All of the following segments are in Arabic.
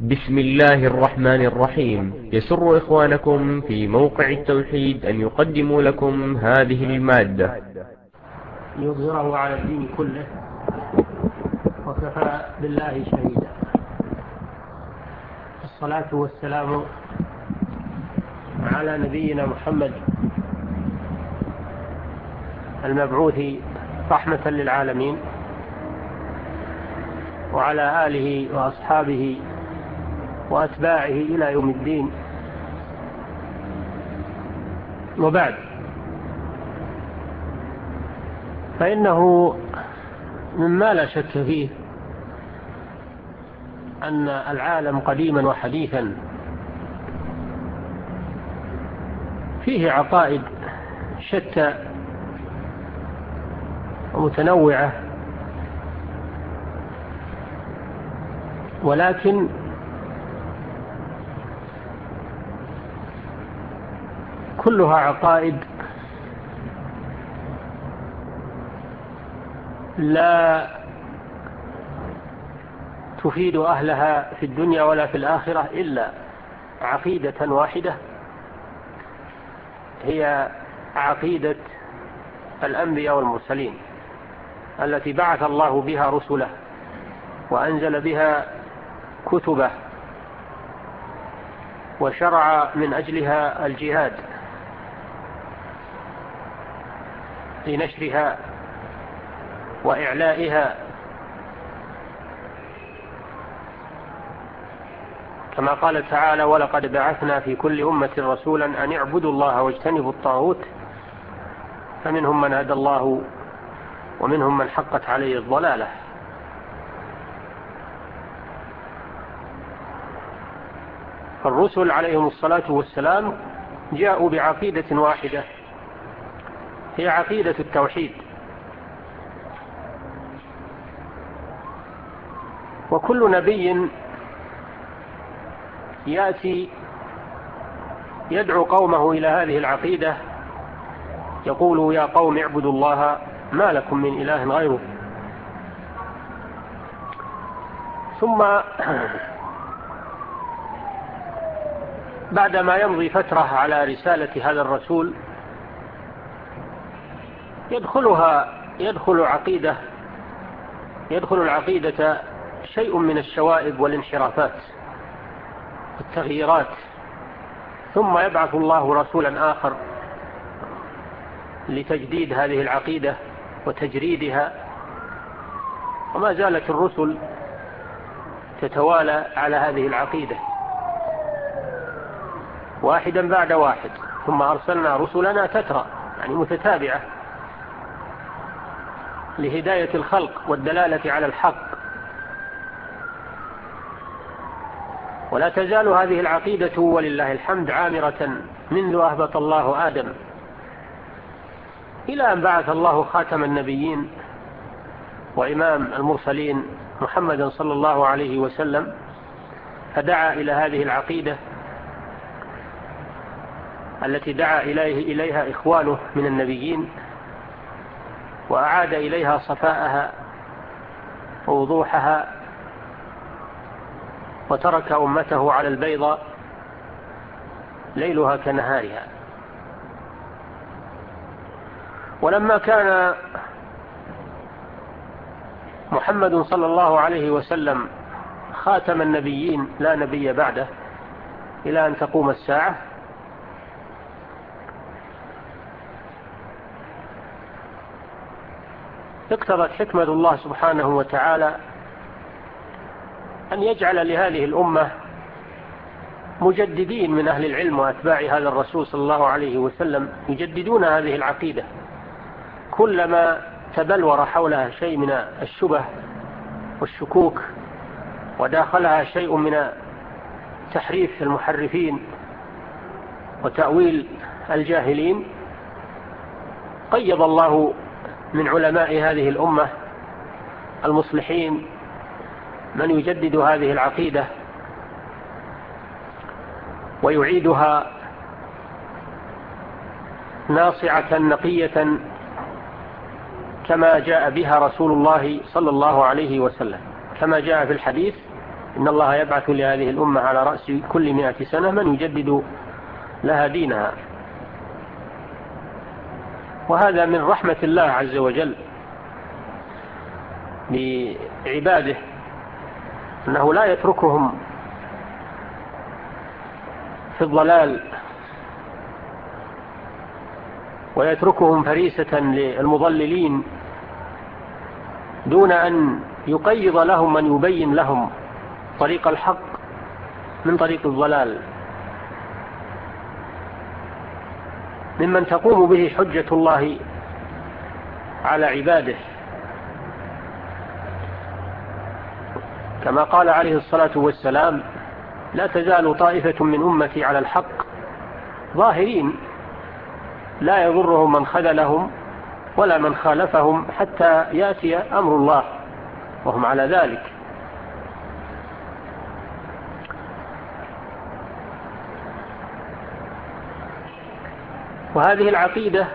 بسم الله الرحمن الرحيم. يسر إخوانكم في موقع التوحيد أن يقدموا لكم هذه المادة. يظهره على الدين كله وكفى بالله شهيدا. الصلاة والسلام على نبينا محمد المبعوث رحمة للعالمين وعلى آله وأصحابه وأتباعه إلى يوم الدين. وبعد. فإنه مما لا شك فيه أن العالم قديما وحديثا فيه عقائد شتى ومتنوعة ولكن كلها عقائد. لا تفيد أهلها في الدنيا ولا في الآخرة إلا عقيدة واحدة. هي عقيدة الأنبياء والمرسلين التي بعث الله بها رسله وأنزل بها كتبه وشرع من أجلها الجهاد. لنشرها وإعلائها. كما قال تعالى ولقد بعثنا في كل أمة رسولا أن اعبدوا الله واجتنبوا الطاغوت. فمنهم من هدى الله ومنهم من حقت عليه الضلالة. فالرسل عليهم الصلاة والسلام جاءوا بعقيدة واحدة. هي عقيدة التوحيد. وكل نبي يأتي يدعو قومه إلى هذه العقيدة يقول يا قوم اعبدوا الله ما لكم من إله غيره. ثم بعدما يمضي فترة على رسالة هذا الرسول يدخلها يدخل عقيدة يدخل العقيدة شيء من الشوائب والانحرافات والتغييرات. ثم يبعث الله رسولا آخر لتجديد هذه العقيدة وتجريدها. وما زالت الرسل تتوالى على هذه العقيدة. واحدا بعد واحد. ثم أرسلنا رسلنا تترى يعني متتابعة. لهداية الخلق والدلالة على الحق. ولا تزال هذه العقيدة ولله الحمد عامرة منذ أهبط الله آدم. إلى أن بعث الله خاتم النبيين وإمام المرسلين محمدا صلى الله عليه وسلم فدعا إلى هذه العقيدة التي دعا إليه إليها إخوانه من النبيين وأعاد إليها صفاءها ووضوحها وترك أمته على البيضة ليلها كنهارها. ولما كان محمد صلى الله عليه وسلم خاتم النبيين لا نبي بعده إلى أن تقوم الساعة اقتضت حكمة الله سبحانه وتعالى أن يجعل لهذه الأمة مجددين من أهل العلم وأتباع هذا الرسول صلى الله عليه وسلم يجددون هذه العقيدة كلما تبلور حولها شيء من الشبه والشكوك وداخلها شيء من تحريف المحرفين وتأويل الجاهلين قيض الله من علماء هذه الأمة المصلحين من يجدد هذه العقيدة ويعيدها ناصعة نقية كما جاء بها رسول الله صلى الله عليه وسلم. كما جاء في الحديث إن الله يبعث لهذه الأمة على رأس كل مئة سنة من يجدد لها دينها. وهذا من رحمة الله عز وجل لعباده أنه لا يتركهم في الضلال ويتركهم فريسة للمضللين دون أن يقيض لهم من يبين لهم طريق الحق من طريق الضلال. ممن تقوم به حجة الله على عباده. كما قال عليه الصلاة والسلام لا تزال طائفة من أمتي على الحق ظاهرين. لا يضرهم من خذلهم ولا من خالفهم حتى يأتي أمر الله وهم على ذلك. وهذه العقيدة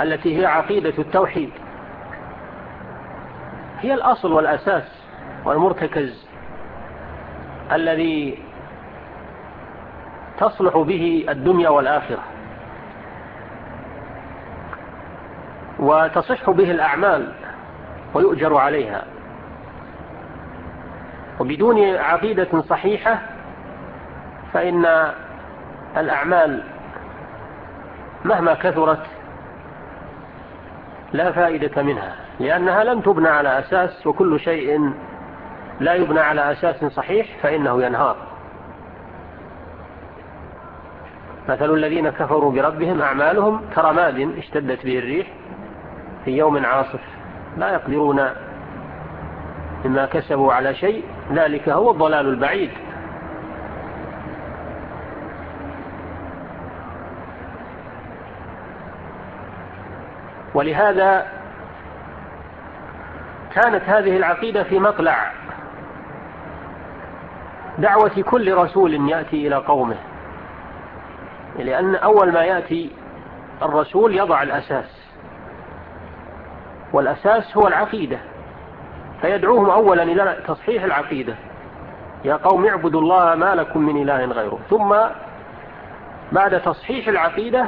التي هي عقيدة التوحيد. هي الأصل والأساس والمرتكز الذي تصلح به الدنيا والآخرة. وتصح به الأعمال ويؤجر عليها. وبدون عقيدة صحيحة فإن الأعمال مهما كثرت لا فائدة منها لأنها لم تبنى على أساس وكل شيء لا يبنى على أساس صحيح فإنه ينهار. مثل الذين كفروا بربهم أعمالهم كرماد اشتدت به الريح في يوم عاصف لا يقدرون مما كسبوا على شيء ذلك هو الضلال البعيد. ولهذا كانت هذه العقيدة في مطلع دعوة كل رسول يأتي إلى قومه لأن أول ما يأتي الرسول يضع الأساس والأساس هو العقيدة فيدعوهم أولا إلى تصحيح العقيدة. يا قوم اعبدوا الله ما لكم من إله غيره ثم بعد تصحيح العقيدة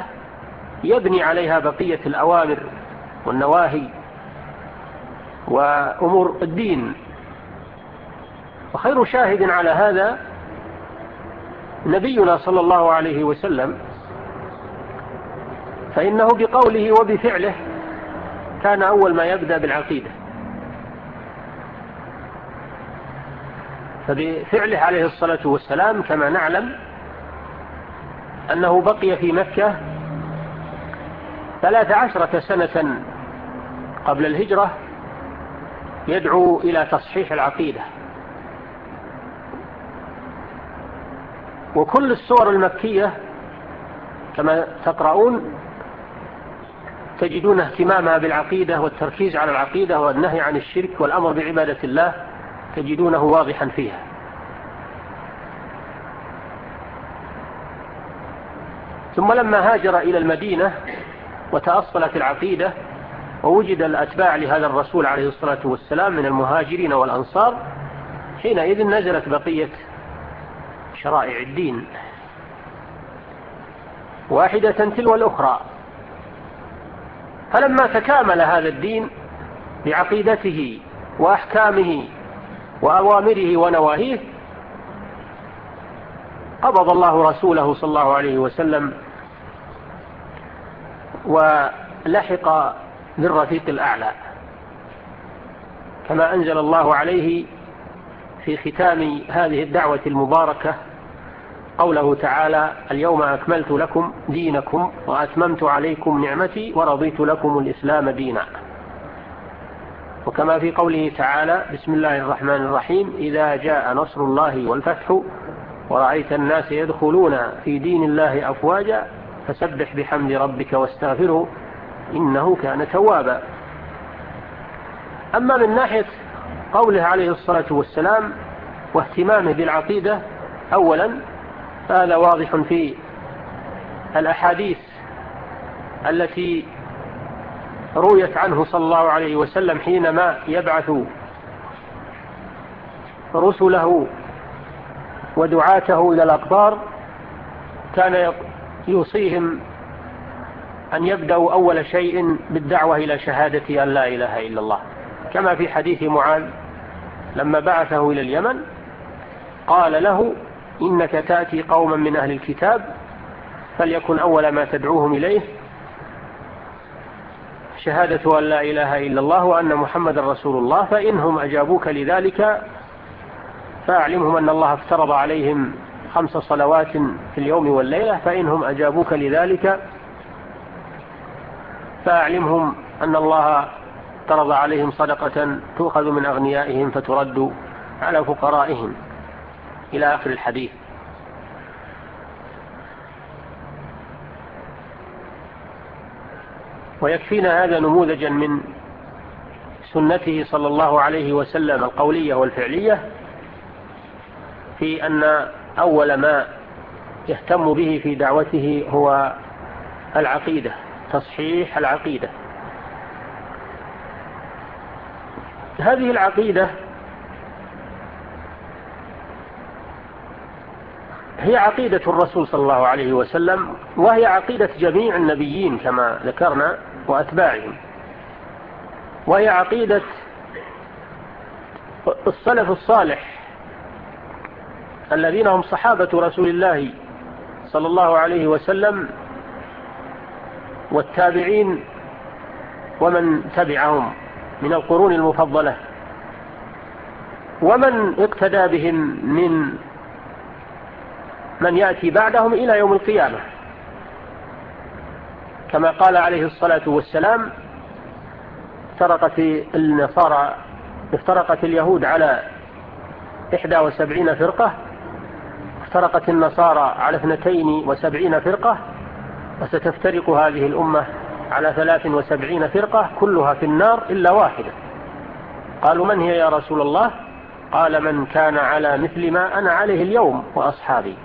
يبني عليها بقية الأوامر والنواهي وأمور الدين. وخير شاهد على هذا نبينا صلى الله عليه وسلم فإنه بقوله وبفعله كان أول ما يبدأ بالعقيدة. فبفعله عليه الصلاة والسلام كما نعلم أنه بقي في مكة ثلاث عشرة سنة قبل الهجرة يدعو إلى تصحيح العقيدة. وكل السور المكية كما تقرؤون تجدون اهتمامها بالعقيدة والتركيز على العقيدة والنهي عن الشرك والأمر بعبادة الله تجدونه واضحا فيها. ثم لما هاجر إلى المدينة وتأصلت العقيدة ووجد الأتباع لهذا الرسول عليه الصلاة والسلام من المهاجرين والأنصار حينئذ نزلت بقية شرائع الدين. واحدة تلو الأخرى. فلما تكامل هذا الدين بعقيدته وأحكامه وأوامره ونواهيه قبض الله رسوله صلى الله عليه وسلم ولحق بالرفيق الأعلى كما أنزل الله عليه في ختام هذه الدعوة المباركة قوله تعالى اليوم أكملت لكم دينكم وأتممت عليكم نعمتي ورضيت لكم الإسلام دينا وكما في قوله تعالى بسم الله الرحمن الرحيم إذا جاء نصر الله والفتح ورأيت الناس يدخلون في دين الله أفواجا فسبح بحمد ربك واستغفره إنه كان توابا. أما من ناحية قوله عليه الصلاة والسلام واهتمامه بالعقيدة أولا هذا واضح في الأحاديث التي رويت عنه صلى الله عليه وسلم حينما يبعث رسله ودعاته إلى الأقبار كان يوصيهم أن يبدأوا أول شيء بالدعوة إلى شهادة أن لا إله إلا الله. كما في حديث معاذ لما بعثه إلى اليمن قال له إنك تأتي قوما من أهل الكتاب فليكن أول ما تدعوهم إليه شهادة أن لا إله إلا الله وأن محمد رسول الله فإنهم أجابوك لذلك فأعلمهم أن الله افترض عليهم خمس صلوات في اليوم والليلة فإنهم أجابوك لذلك. فأعلمهم أن الله افترض عليهم صدقة تؤخذ من أغنيائهم فترد على فقرائهم. إلى آخر الحديث. ويكفينا هذا نموذجا من سنته صلى الله عليه وسلم القولية والفعلية في أن أول ما يهتم به في دعوته هو العقيدة تصحيح العقيدة. هذه العقيدة هي عقيدة الرسول صلى الله عليه وسلم وهي عقيدة جميع النبيين كما ذكرنا وأتباعهم. وهي عقيدة الصلف الصالح الذين هم صحابة رسول الله صلى الله عليه وسلم والتابعين ومن تبعهم من القرون المفضلة ومن اقتدى بهم من من يأتي بعدهم إلى يوم القيامة. كما قال عليه الصلاة والسلام افترقت النصارى افترقت اليهود على 71 فرقة افترقت النصارى على اثنتين وسبعين فرقة وستفترق هذه الأمة على ثلاث وسبعين فرقة كلها في النار إلا واحدة. قالوا من هي يا رسول الله؟ قال من كان على مثل ما أنا عليه اليوم وأصحابي.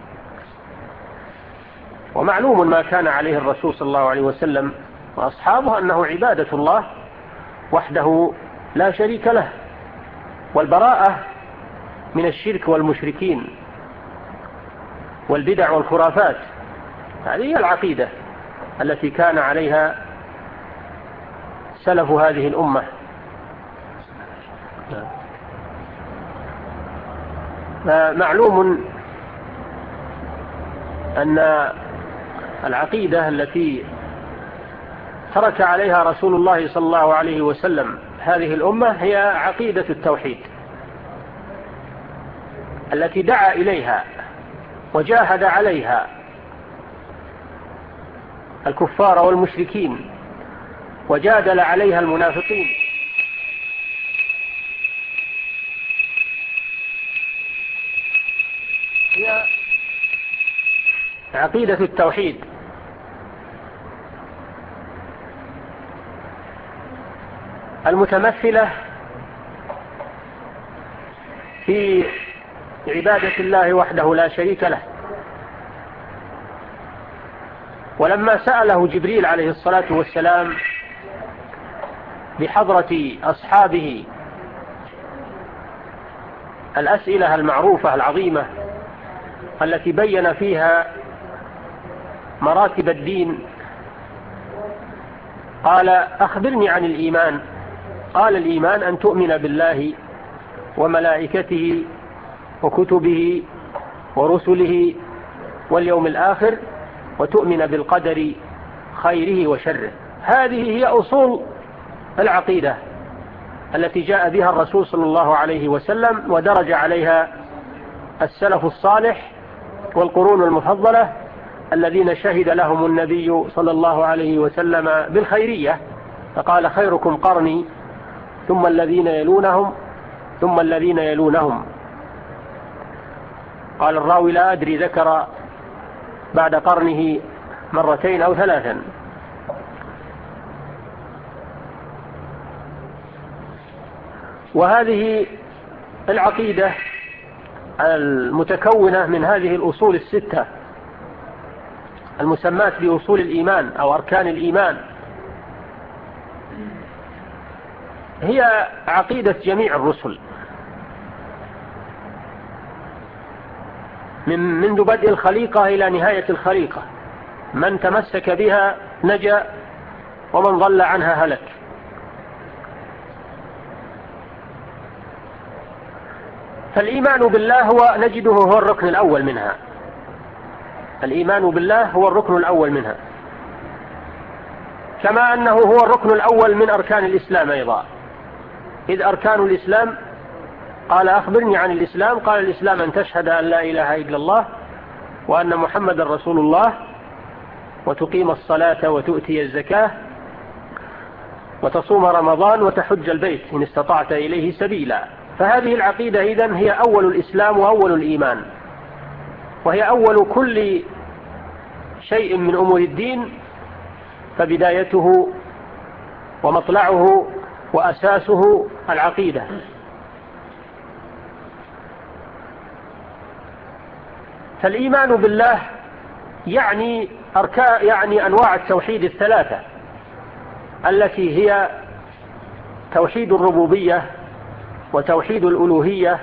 ومعلوم ما كان عليه الرسول صلى الله عليه وسلم وأصحابه أنه عبادة الله وحده لا شريك له والبراءة من الشرك والمشركين. والبدع والخرافات. هذه هي العقيدة التي كان عليها سلف هذه الأمة. معلوم أن العقيدة التي ترك عليها رسول الله صلى الله عليه وسلم هذه الأمة هي عقيدة التوحيد التي دعا إليها وجاهد عليها الكفار والمشركين وجادل عليها المنافقين. هي عقيدة التوحيد. المتمثلة في عبادة الله وحده لا شريك له. ولما سأله جبريل عليه الصلاة والسلام بحضرة أصحابه الأسئلة المعروفة العظيمة التي بين فيها مراتب الدين قال أخبرني عن الإيمان. قال الإيمان أن تؤمن بالله وملائكته وكتبه ورسله واليوم الآخر وتؤمن بالقدر خيره وشره. هذه هي أصول العقيدة التي جاء بها الرسول صلى الله عليه وسلم ودرج عليها السلف الصالح والقرون المفضلة الذين شهد لهم النبي صلى الله عليه وسلم بالخيرية. فقال خيركم قرني ثم الذين يلونهم ثم الذين يلونهم. قال الراوي لا أدري ذكر بعد قرنه مرتين أو ثلاثا. وهذه العقيدة المتكونة من هذه الأصول الستة المسمات بأصول الإيمان أو أركان الإيمان. هي عقيدة جميع الرسل. من منذ بدء الخليقة إلى نهاية الخليقة. من تمسك بها نجا ومن ضل عنها هلك. فالإيمان بالله هو نجده هو الركن الأول منها. الإيمان بالله هو الركن الأول منها. كما أنه هو الركن الأول من أركان الإسلام أيضا. إذ أركان الإسلام قال أخبرني عن الإسلام. قال الإسلام أن تشهد أن لا إله إلا الله وأن محمد رسول الله وتقيم الصلاة وتؤتي الزكاة وتصوم رمضان وتحج البيت إن استطعت إليه سبيلا. فهذه العقيدة إذن هي أول الإسلام وأول الإيمان. وهي أول كل شيء من أمور الدين. فبدايته ومطلعه وأساسه العقيدة. فالإيمان بالله يعني, أركاء يعني أنواع التوحيد الثلاثة التي هي توحيد الربوبية وتوحيد الألوهية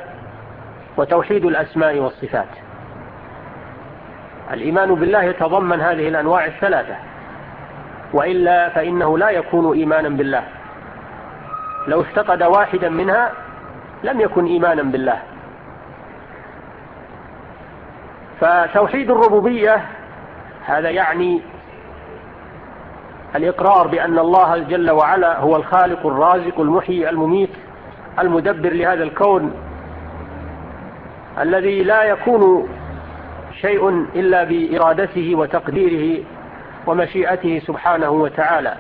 وتوحيد الأسماء والصفات. الإيمان بالله يتضمن هذه الأنواع الثلاثة وإلا فإنه لا يكون إيمانا بالله. لو افتقد واحدا منها لم يكن إيمانا بالله. فتوحيد الربوبية هذا يعني الإقرار بأن الله جل وعلا هو الخالق الرازق المحيي المميت المدبر لهذا الكون الذي لا يكون شيء إلا بإرادته وتقديره ومشيئته سبحانه وتعالى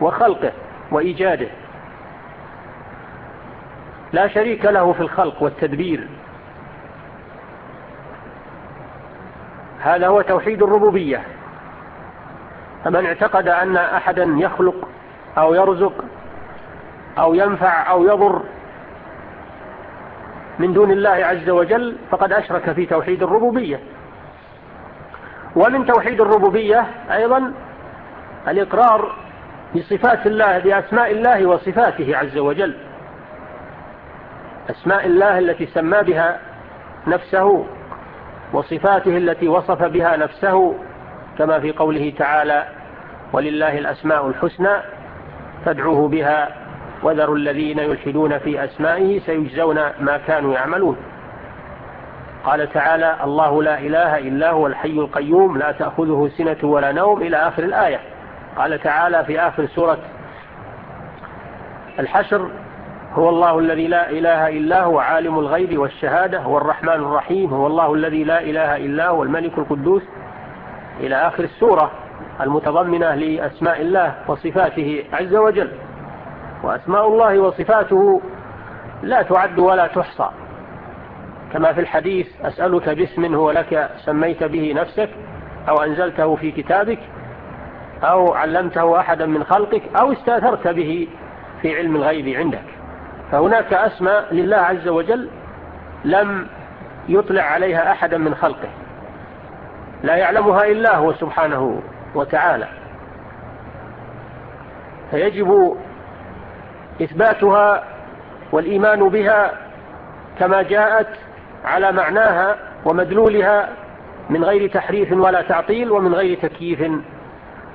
وخلقه وإيجاده. لا شريك له في الخلق والتدبير. هذا هو توحيد الربوبية. فمن اعتقد أن أحدا يخلق أو يرزق أو ينفع أو يضر من دون الله عز وجل فقد أشرك في توحيد الربوبية. ومن توحيد الربوبية أيضا الإقرار بصفات الله بأسماء الله وصفاته عز وجل. أسماء الله التي سمى بها نفسه وصفاته التي وصف بها نفسه كما في قوله تعالى ولله الأسماء الحسنى فادعوه بها وذروا الذين يلحدون في أسمائه سيجزون ما كانوا يعملون. قال تعالى الله لا إله إلا هو الحي القيوم لا تأخذه سنة ولا نوم إلى آخر الآية. قال تعالى في آخر سورة الحشر هو الله الذي لا إله إلا هو عالم الغيب والشهادة هو الرحمن الرحيم هو الله الذي لا إله إلا هو الملك القدوس. إلى آخر السورة المتضمنة لأسماء الله وصفاته عز وجل. وأسماء الله وصفاته لا تعد ولا تحصى. كما في الحديث أسألك باسم هو لك سميت به نفسك أو أنزلته في كتابك أو علمته أحدا من خلقك أو استأثرت به في علم الغيب عندك. فهناك أسماء لله عز وجل لم يطلع عليها أحدا من خلقه. لا يعلمها إلا هو سبحانه وتعالى. فيجب إثباتها والإيمان بها كما جاءت على معناها ومدلولها من غير تحريف ولا تعطيل ومن غير تكييف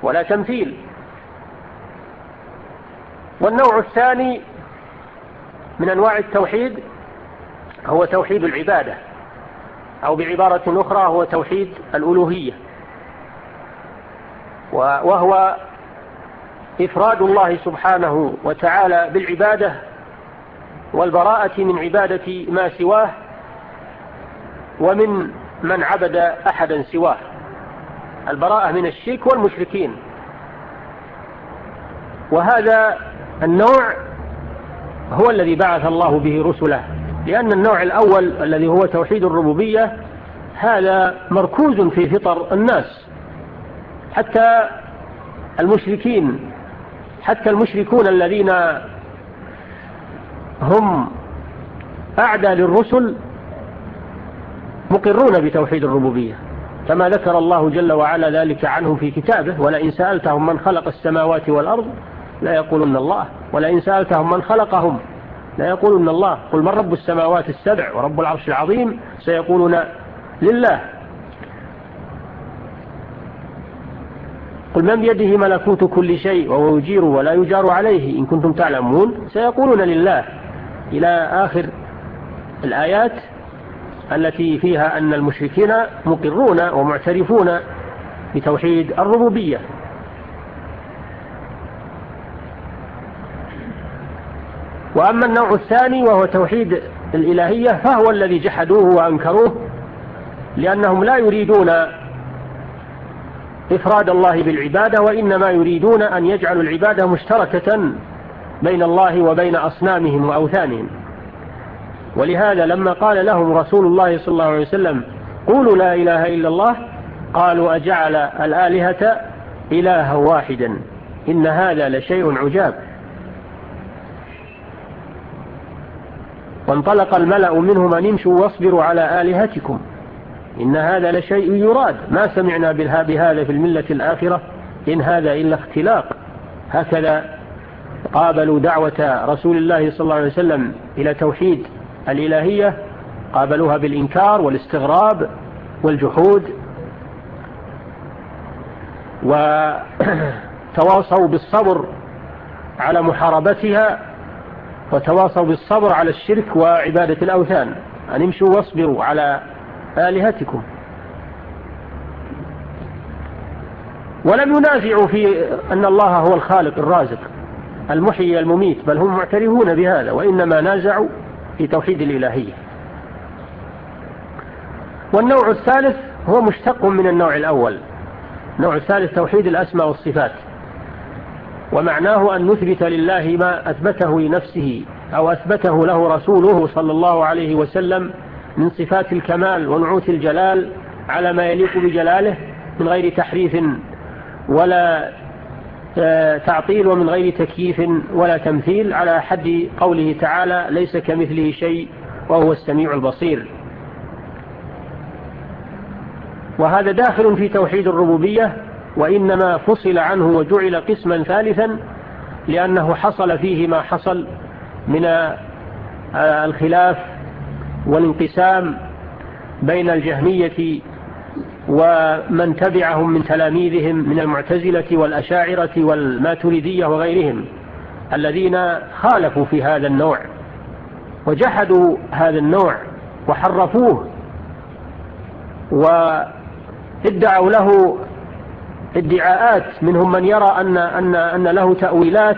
ولا تمثيل. والنوع الثاني من أنواع التوحيد هو توحيد العبادة أو بعبارة أخرى هو توحيد الألوهية. وهو إفراد الله سبحانه وتعالى بالعبادة والبراءة من عبادة ما سواه ومن من عبد أحدا سواه. البراءة من الشرك والمشركين. وهذا النوع هو الذي بعث الله به رسله لأن النوع الأول الذي هو توحيد الربوبية هذا مركوز في فطر الناس حتى المشركين حتى المشركون الذين هم أعدى للرسل مقرون بتوحيد الربوبية. كما ذكر الله جل وعلا ذلك عنهم في كتابه ولئن سألتهم من خلق السماوات والأرض لا يقولون الله ولئن سألتهم من خلقهم لا يقولون الله قل من رب السماوات السبع ورب العرش العظيم سيقولون لله قل من بيده ملكوت كل شيء وهو يجير ولا يجار عليه إن كنتم تعلمون سيقولون لله إلى آخر الآيات التي فيها أن المشركين مقرون ومعترفون بتوحيد الربوبية وأما النوع الثاني وهو توحيد الإلهية فهو الذي جحدوه وأنكروه لأنهم لا يريدون إفراد الله بالعبادة وإنما يريدون أن يجعلوا العبادة مشتركة بين الله وبين أصنامهم وأوثانهم. ولهذا لما قال لهم رسول الله صلى الله عليه وسلم قولوا لا إله إلا الله قالوا أجعل الآلهة إلها واحدا. إن هذا لشيء عجاب. وانطلق الملأ منهم أن امشوا واصبروا على آلهتكم. إن هذا لشيء يراد. ما سمعنا بهذا في الملة الآخرة. إن هذا إلا اختلاق. هكذا قابلوا دعوة رسول الله صلى الله عليه وسلم إلى توحيد الإلهية. قابلوها بالإنكار والاستغراب والجحود. وتواصوا بالصبر على محاربتها. وتواصوا بالصبر على الشرك وعبادة الأوثان. أن امشوا واصبروا على آلهتكم. ولم ينازعوا في أن الله هو الخالق الرازق المحيي المميت بل هم معترفون بهذا وإنما نازعوا في توحيد الإلهية. والنوع الثالث هو مشتق من النوع الأول النوع الثالث توحيد الأسماء والصفات. ومعناه أن نثبت لله ما أثبته لنفسه أو أثبته له رسوله صلى الله عليه وسلم من صفات الكمال ونعوت الجلال على ما يليق بجلاله من غير تحريف ولا آه، تعطيل ومن غير تكييف ولا تمثيل على حد قوله تعالى ليس كمثله شيء وهو السميع البصير. وهذا داخل في توحيد الربوبية وإنما فصل عنه وجعل قسما ثالثا لأنه حصل فيه ما حصل من الخلاف والانقسام بين الجهمية ومن تبعهم من تلاميذهم من المعتزلة والأشاعرة والماتريدية وغيرهم الذين خالفوا في هذا النوع وجحدوا هذا النوع وحرفوه وادعوا له ادعاءات منهم من يرى أن, أن, أن له تأويلات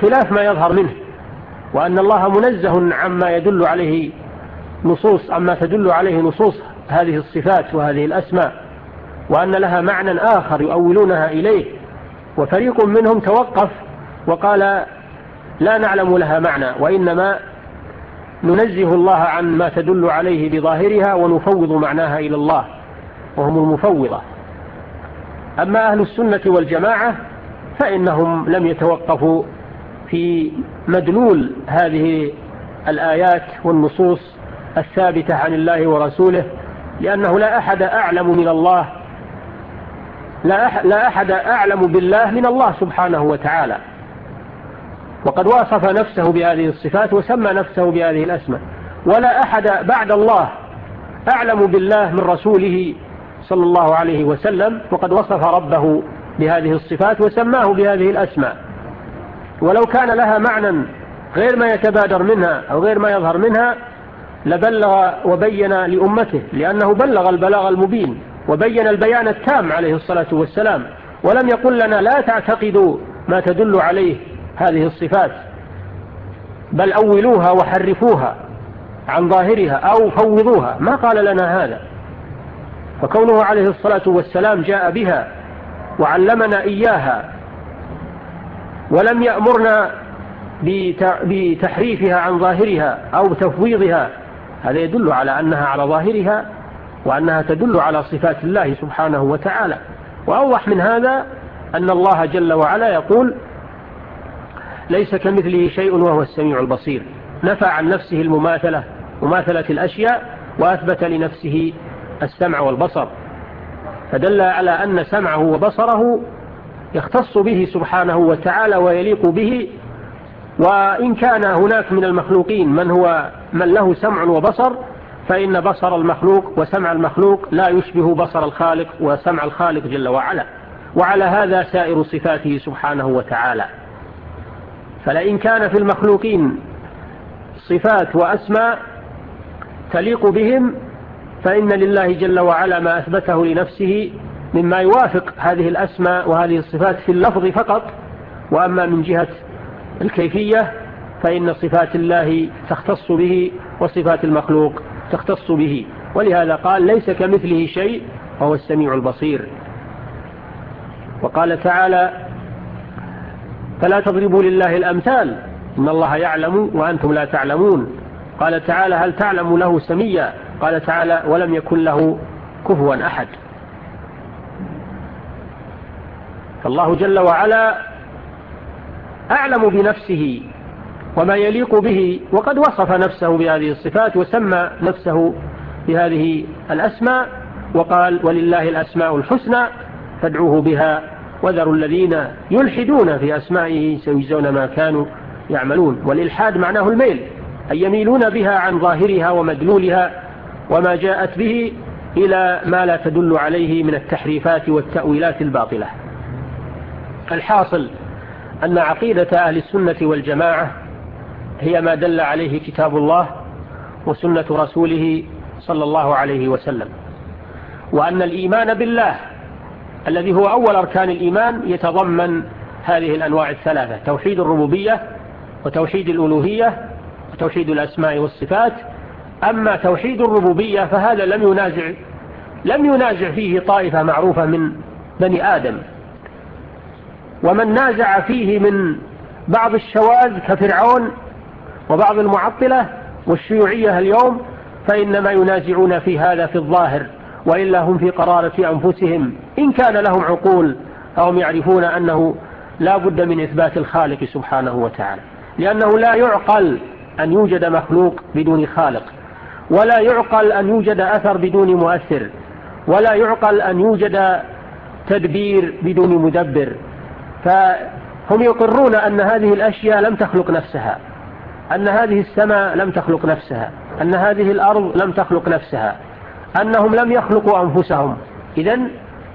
خلاف ما يظهر منه وأن الله منزه عما يدل عليه نصوص عما تدل عليه نصوص هذه الصفات وهذه الأسماء وأن لها معنى آخر يؤولونها إليه وفريق منهم توقف وقال لا نعلم لها معنى وإنما ننزه الله عن ما تدل عليه بظاهرها ونفوض معناها إلى الله وهم المفوضة. أما أهل السنة والجماعة فإنهم لم يتوقفوا في مدلول هذه الآيات والنصوص الثابتة عن الله ورسوله لأنه لا أحد أعلم من الله لا أحد أعلم بالله من الله سبحانه وتعالى. وقد واصف نفسه بهذه الصفات وسمى نفسه بهذه الأسماء. ولا أحد بعد الله أعلم بالله من رسوله صلى الله عليه وسلم وقد وصف ربه بهذه الصفات وسماه بهذه الأسماء. ولو كان لها معنى غير ما يتبادر منها أو غير ما يظهر منها لبلغ وبين لأمته لأنه بلغ البلاغ المبين وبين البيان التام عليه الصلاة والسلام. ولم يقل لنا لا تعتقدوا ما تدل عليه هذه الصفات بل أولوها وحرفوها عن ظاهرها أو فوضوها. ما قال لنا هذا. فكونه عليه الصلاة والسلام جاء بها وعلمنا إياها ولم يأمرنا بتحريفها عن ظاهرها أو تفويضها. هذا يدل على أنها على ظاهرها وأنها تدل على صفات الله سبحانه وتعالى. وأوضح من هذا أن الله جل وعلا يقول ليس كمثله شيء وهو السميع البصير. نفى عن نفسه المماثلة مماثلة الأشياء وأثبت لنفسه السمع والبصر. فدل على أن سمعه وبصره يختص به سبحانه وتعالى ويليق به وإن كان هناك من المخلوقين من هو من له سمع وبصر فإن بصر المخلوق وسمع المخلوق لا يشبه بصر الخالق وسمع الخالق جل وعلا. وعلى هذا سائر صفاته سبحانه وتعالى. فلئن كان في المخلوقين صفات وأسماء تليق بهم فإن لله جل وعلا ما أثبته لنفسه مما يوافق هذه الأسماء وهذه الصفات في اللفظ فقط وأما من جهة الكيفية فإن صفات الله تختص به وصفات المخلوق تختص به. ولهذا قال ليس كمثله شيء وهو السميع البصير. وقال تعالى فلا تضربوا لله الأمثال إن الله يعلم وأنتم لا تعلمون. قال تعالى هل تعلم له سميا؟ قال تعالى ولم يكن له كفوا أحد. فالله جل وعلا أعلم بنفسه وما يليق به وقد وصف نفسه بهذه الصفات وسمى نفسه بهذه الأسماء وقال ولله الأسماء الحسنى فادعوه بها وذروا الذين يلحدون في أسمائه سيجزون ما كانوا يعملون. والإلحاد معناه الميل أي يميلون بها عن ظاهرها ومدلولها وما جاءت به إلى ما لا تدل عليه من التحريفات والتأويلات الباطلة. الحاصل أن عقيدة أهل السنة والجماعة هي ما دل عليه كتاب الله وسنة رسوله صلى الله عليه وسلم. وأن الإيمان بالله الذي هو أول أركان الإيمان يتضمن هذه الأنواع الثلاثة توحيد الربوبية وتوحيد الألوهية وتوحيد الأسماء والصفات أما توحيد الربوبية فهذا لم ينازع لم ينازع فيه طائفة معروفة من بني آدم. ومن نازع فيه من بعض الشواذ كفرعون وبعض المعطلة والشيوعية اليوم فإنما ينازعون في هذا في الظاهر وإلا هم في قرارة أنفسهم. إن كان لهم عقول فهم يعرفون أنه لا بد من إثبات الخالق سبحانه وتعالى لأنه لا يعقل أن يوجد مخلوق بدون خالق. ولا يعقل أن يوجد أثر بدون مؤثر ولا يعقل أن يوجد تدبير بدون مدبر. فهم يقرون أن هذه الأشياء لم تخلق نفسها أن هذه السماء لم تخلق نفسها أن هذه الأرض لم تخلق نفسها أنهم لم يخلقوا أنفسهم. إذا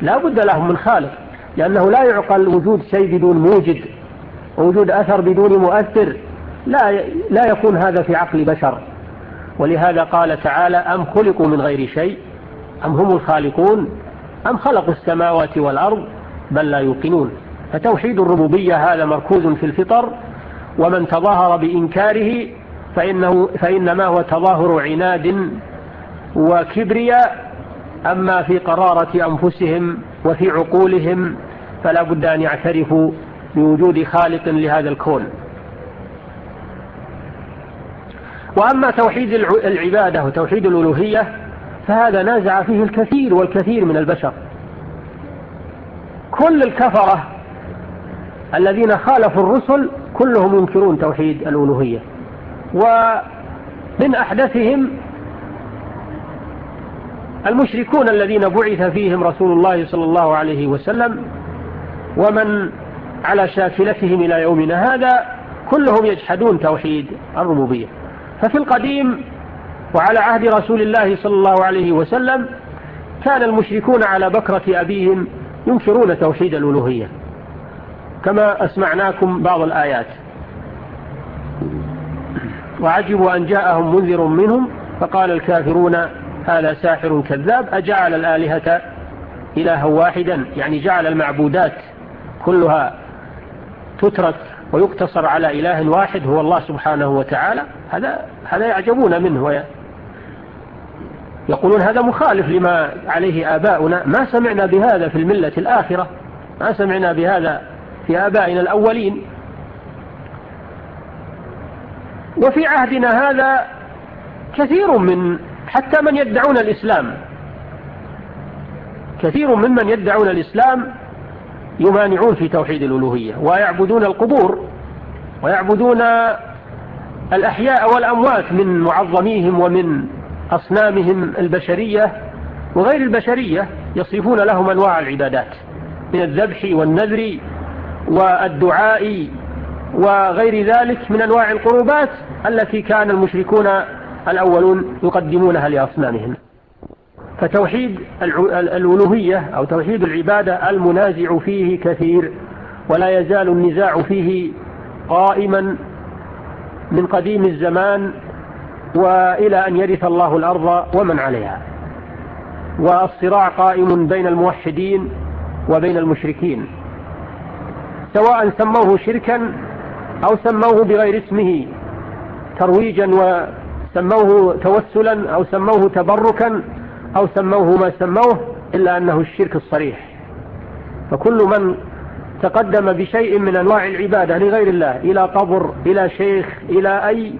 لا بد لهم من خالق لأنه لا يعقل وجود شيء بدون موجد وجود أثر بدون مؤثر. لا لا يكون هذا في عقل بشر. ولهذا قال تعالى أم خلقوا من غير شيء؟ أم هم الخالقون؟ أم خلقوا السماوات والأرض؟ بل لا يوقنون. فتوحيد الربوبية هذا مركوز في الفطر ومن تظاهر بإنكاره فإنه فإنما هو تظاهر عناد وكبرياء. أما في قرارة أنفسهم وفي عقولهم فلا بد أن يعترفوا بوجود خالق لهذا الكون. وأما توحيد العبادة وتوحيد الألوهية فهذا نازع فيه الكثير والكثير من البشر. كل الكفرة الذين خالفوا الرسل كلهم ينكرون توحيد الألوهية. ومن أحدثهم المشركون الذين بعث فيهم رسول الله صلى الله عليه وسلم ومن على شاكلتهم إلى يومنا هذا كلهم يجحدون توحيد الربوبية. ففي القديم وعلى عهد رسول الله صلى الله عليه وسلم كان المشركون على بكرة أبيهم ينكرون توحيد الألوهية. كما أسمعناكم بعض الآيات. وعجبوا أن جاءهم منذر منهم فقال الكافرون هذا ساحر كذاب أجعل الآلهة إلها واحدا؟ يعني جعل المعبودات كلها تترك ويقتصر على إله واحد هو الله سبحانه وتعالى. هذا, هذا يعجبون منه يقولون هذا مخالف لما عليه آباؤنا. ما سمعنا بهذا في الملة الآخرة. ما سمعنا بهذا في آبائنا الأولين. وفي عهدنا هذا كثير من حتى من يدعون الإسلام. كثير ممن يدعون الإسلام يمانعون في توحيد الألوهية ويعبدون القبور ويعبدون الأحياء والأموات من معظميهم ومن أصنامهم البشرية وغير البشرية يصرفون لهم أنواع العبادات من الذبح والنذر والدعاء وغير ذلك من أنواع القربات التي كان المشركون الأولون يقدمونها لأصنامهم. فتوحيد الألوهية أو توحيد العبادة المنازع فيه كثير ولا يزال النزاع فيه قائما من قديم الزمان وإلى أن يرث الله الأرض ومن عليها. والصراع قائم بين الموحدين وبين المشركين. سواء سموه شركا أو سموه بغير اسمه ترويجا وسموه توسلا أو سموه تبركا أو سموه ما سموه إلا أنه الشرك الصريح. فكل من تقدم بشيء من أنواع العبادة لغير الله إلى قبر إلى شيخ إلى أي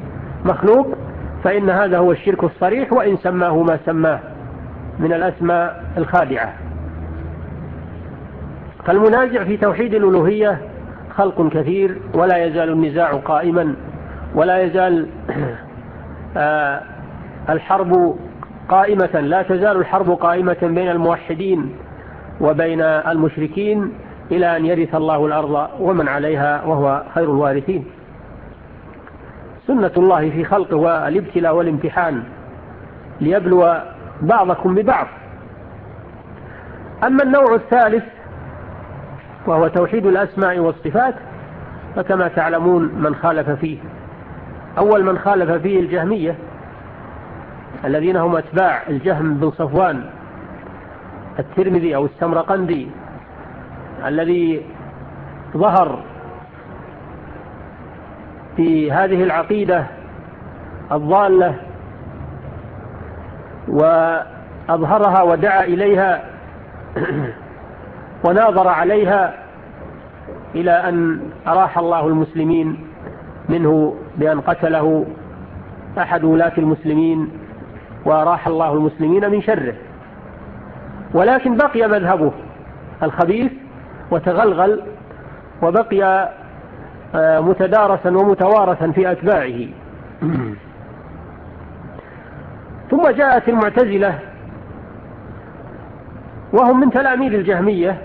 مخلوق فإن هذا هو الشرك الصريح وإن سماه ما سماه من الأسماء الخادعة. فالمنازع في توحيد الألوهية خلق كثير ولا يزال النزاع قائما ولا يزال آه، الحرب قائمة لا تزال الحرب قائمة بين الموحدين وبين المشركين إلى أن يرث الله الأرض ومن عليها وهو خير الوارثين. سنة الله في خلقه والابتلاء والامتحان ليبلو بعضكم ببعض. أما النوع الثالث وهو توحيد الأسماء والصفات فكما تعلمون من خالف فيه. أول من خالف فيه الجهمية الذين هم أتباع الجهم بن صفوان الترمذي أو السمرقندي الذي ظهر في هذه العقيدة الضالة وأظهرها ودعا إليها وناظر عليها إلى أن أراح الله المسلمين منه بأن قتله أحد ولاة المسلمين وراح الله المسلمين من شره. ولكن بقي مذهبه الخبيث وتغلغل وبقي آه، متدارسا ومتوارثا في أتباعه. ثم جاءت المعتزلة وهم من تلاميذ الجهمية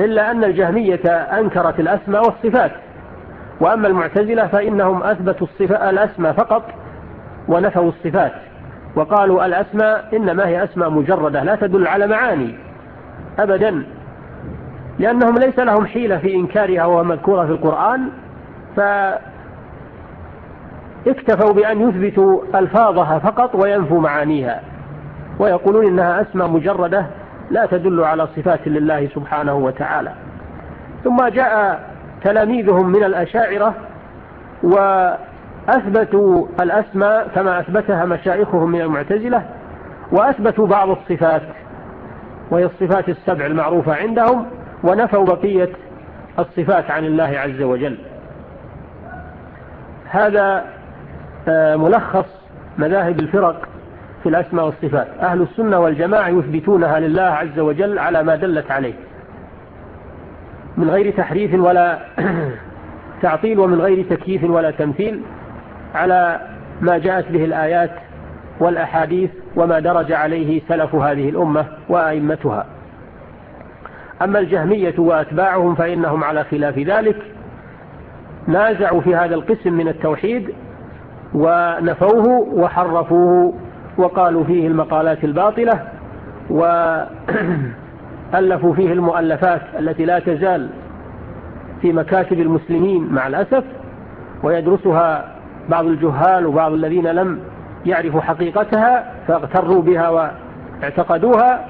إلا أن الجهمية أنكرت الأسمى والصفات وأما المعتزلة فإنهم أثبتوا الأسمى فقط. ونفوا الصفات وقالوا الأسماء إنما هي أسماء مجردة لا تدل على معاني أبدا لأنهم ليس لهم حيلة في إنكارها ومذكورة في القرآن فاكتفوا بأن يثبتوا ألفاظها فقط وينفوا معانيها ويقولون إنها أسماء مجردة لا تدل على صفات لله سبحانه وتعالى ثم جاء تلاميذهم من الأشاعرة وقالوا أثبتوا الأسماء كما أثبتها مشايخهم من المعتزلة وأثبتوا بعض الصفات وهي الصفات السبع المعروفة عندهم ونفوا بقية الصفات عن الله عز وجل. هذا آه، ملخص مذاهب الفرق في الأسماء والصفات. أهل السنة والجماعة يثبتونها لله عز وجل على ما دلت عليه. من غير تحريف ولا تعطيل ومن غير تكييف ولا تمثيل. على ما جاءت به الآيات والأحاديث وما درج عليه سلف هذه الأمة وأئمتها. أما الجهمية وأتباعهم فإنهم على خلاف ذلك. نازعوا في هذا القسم من التوحيد ونفوه وحرفوه وقالوا فيه المقالات الباطلة وألفوا فيه المؤلفات التي لا تزال في مكاتب المسلمين مع الأسف ويدرسها بعض الجهال وبعض الذين لم يعرفوا حقيقتها فاغتروا بها واعتقدوها.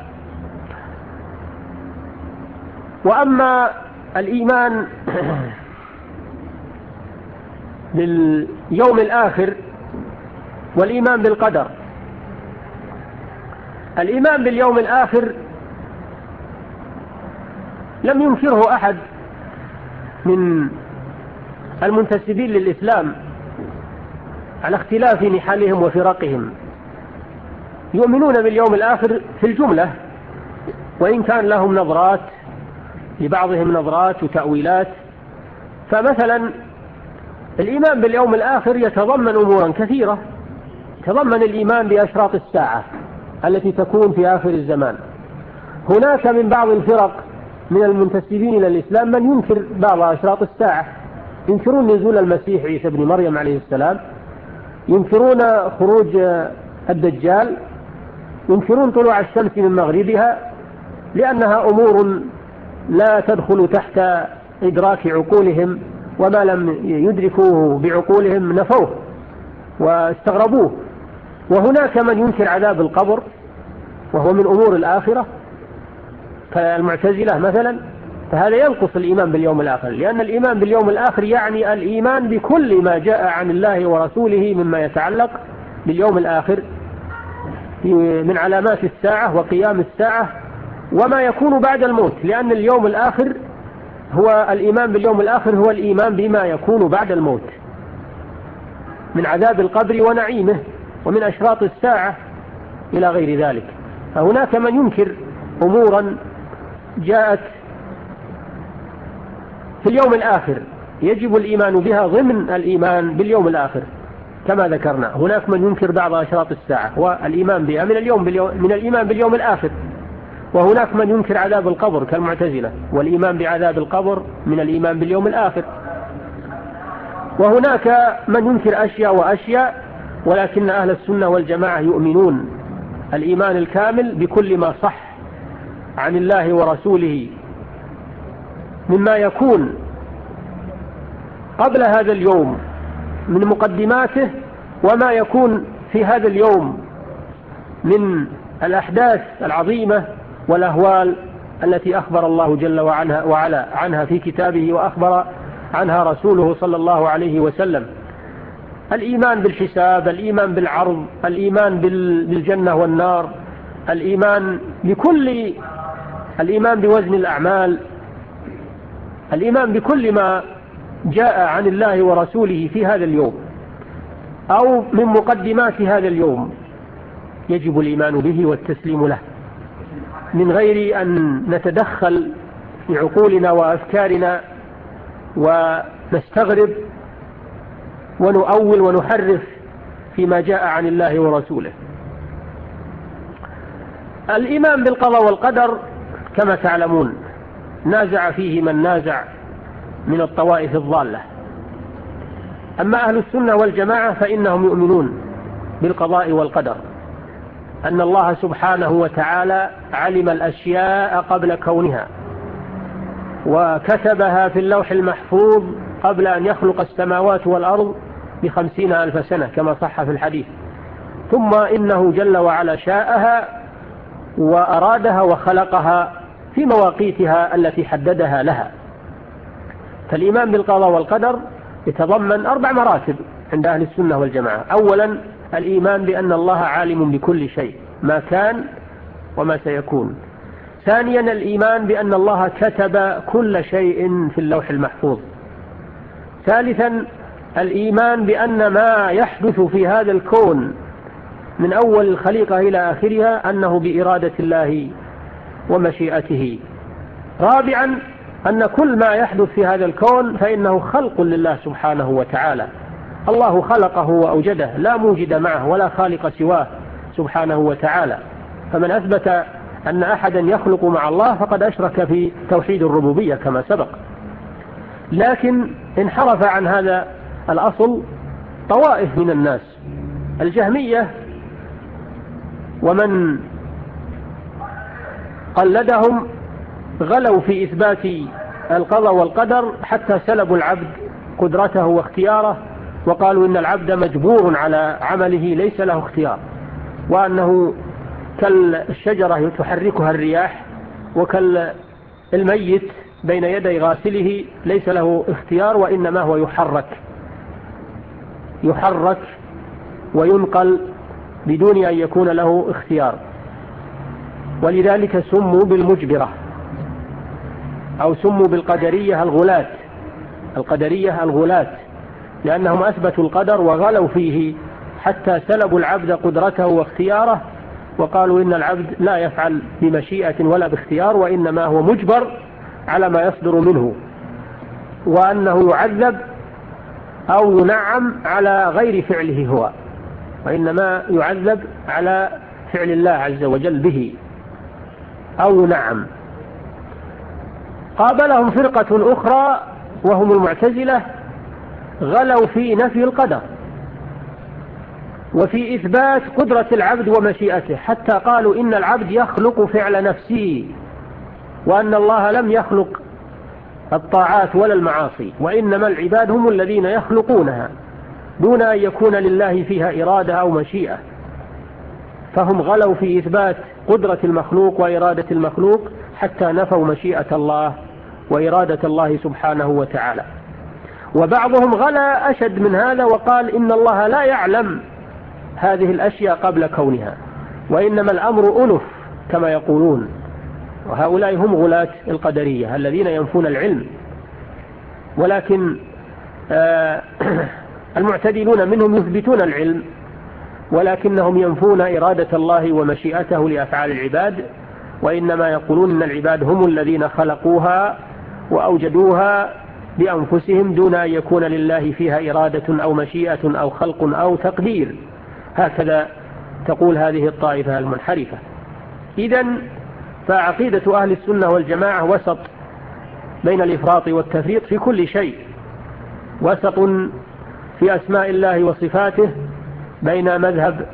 وأما الإيمان باليوم الآخر والإيمان بالقدر. الإيمان باليوم الآخر لم ينكره أحد من المنتسبين للإسلام. على اختلاف نحالهم وفرقهم. يؤمنون باليوم الآخر في الجملة وإن كان لهم نظرات لبعضهم نظرات وتأويلات. فمثلا الإيمان باليوم الآخر يتضمن أمورا كثيرة. تضمن الإيمان بأشراط الساعة التي تكون في آخر الزمان. هناك من بعض الفرق من المنتسبين إلى الإسلام من ينكر بعض أشراط الساعة. ينكرون نزول المسيح عيسى بن مريم عليه السلام. ينكرون خروج الدجال ينكرون طلوع الشمس من مغربها لأنها أمور لا تدخل تحت إدراك عقولهم وما لم يدركوه بعقولهم نفوه واستغربوه. وهناك من ينكر عذاب القبر وهو من أمور الآخرة فالمعتزلة مثلا فهذا ينقص الإيمان باليوم الآخر لأن الإيمان باليوم الآخر يعني الإيمان بكل ما جاء عن الله ورسوله مما يتعلق باليوم الآخر من علامات الساعة وقيام الساعة وما يكون بعد الموت لأن اليوم الآخر هو الإيمان باليوم الآخر هو الإيمان بما يكون بعد الموت من عذاب القبر ونعيمه ومن أشراط الساعة إلى غير ذلك. فهناك من ينكر أمورا جاءت في اليوم الآخر. يجب الإيمان بها ضمن الإيمان باليوم الآخر كما ذكرنا. هناك من ينكر بعض أشراط الساعة والإيمان بها من, اليوم باليوم من الإيمان باليوم الآخر. وهناك من ينكر عذاب القبر كالمعتزلة والإيمان بعذاب القبر من الإيمان باليوم الآخر. وهناك من ينكر أشياء وأشياء ولكن أهل السنة والجماعة يؤمنون. الإيمان الكامل بكل ما صح عن الله ورسوله. مما يكون قبل هذا اليوم من مقدماته وما يكون في هذا اليوم من الأحداث العظيمة والأهوال التي أخبر الله جل وعنها وعلا عنها في كتابه وأخبر عنها رسوله صلى الله عليه وسلم. الإيمان بالحساب الإيمان بالعرض الإيمان بالجنة والنار الإيمان بكل الإيمان بوزن الأعمال الإيمان بكل ما جاء عن الله ورسوله في هذا اليوم أو من مقدمات هذا اليوم يجب الإيمان به والتسليم له من غير أن نتدخل في عقولنا وأفكارنا ونستغرب ونؤول ونحرف فيما جاء عن الله ورسوله. الإيمان بالقضاء والقدر كما تعلمون نازع فيه من نازع من الطوائف الضالة. أما أهل السنة والجماعة فإنهم يؤمنون بالقضاء والقدر. أن الله سبحانه وتعالى علم الأشياء قبل كونها وكتبها في اللوح المحفوظ قبل أن يخلق السماوات والأرض بخمسين ألف سنة كما صح في الحديث. ثم إنه جل وعلا شاءها وأرادها وخلقها في مواقيتها التي حددها لها. فالإيمان بالقضاء والقدر يتضمن أربع مراتب عند أهل السنة والجماعة. أولا الإيمان بأن الله عالم بكل شيء ما كان وما سيكون. ثانيا الإيمان بأن الله كتب كل شيء في اللوح المحفوظ. ثالثا الإيمان بأن ما يحدث في هذا الكون من أول الخليقة إلى آخرها أنه بإرادة الله ومشيئته. رابعا أن كل ما يحدث في هذا الكون فإنه خلق لله سبحانه وتعالى. الله خلقه وأوجده لا موجد معه ولا خالق سواه سبحانه وتعالى. فمن أثبت أن أحدا يخلق مع الله فقد أشرك في توحيد الربوبية كما سبق. لكن انحرف عن هذا الأصل طوائف من الناس. الجهمية ومن قلدهم غلوا في إثبات القضاء والقدر حتى سلبوا العبد قدرته واختياره وقالوا إن العبد مجبور على عمله ليس له اختيار. وأنه كالشجرة تحركها الرياح وكالميت بين يدي غاسله ليس له اختيار وإنما هو يحرك. يحرك وينقل بدون أن يكون له اختيار. ولذلك سموا بالمجبرة. أو سموا بالقدرية الغلاة. القدرية الغلاة. لأنهم أثبتوا القدر وغلوا فيه حتى سلبوا العبد قدرته واختياره وقالوا إن العبد لا يفعل بمشيئة ولا باختيار وإنما هو مجبر على ما يصدر منه. وأنه يعذب أو ينعم على غير فعله هو. وإنما يعذب على فعل الله عز وجل به. أو نعم. قابلهم فرقة أخرى وهم المعتزلة غلوا في نفي القدر وفي إثبات قدرة العبد ومشيئته حتى قالوا إن العبد يخلق فعل نفسه وأن الله لم يخلق الطاعات ولا المعاصي وإنما العباد هم الذين يخلقونها دون أن يكون لله فيها إرادة أو مشيئة. فهم غلوا في إثبات قدرة المخلوق وإرادة المخلوق حتى نفوا مشيئة الله وإرادة الله سبحانه وتعالى. وبعضهم غلا أشد من هذا وقال إن الله لا يعلم هذه الأشياء قبل كونها وإنما الأمر أنف كما يقولون. وهؤلاء هم غلاة القدرية الذين ينفون العلم. ولكن آه، المعتدلون منهم يثبتون العلم. ولكنهم ينفون إرادة الله ومشيئته لأفعال العباد وإنما يقولون أن العباد هم الذين خلقوها وأوجدوها بأنفسهم دون أن يكون لله فيها إرادة أو مشيئة أو خلق أو تقدير. هكذا تقول هذه الطائفة المنحرفة. إذن فعقيدة أهل السنة والجماعة وسط بين الإفراط والتفريط في كل شيء وسط في أسماء الله وصفاته بين مذهب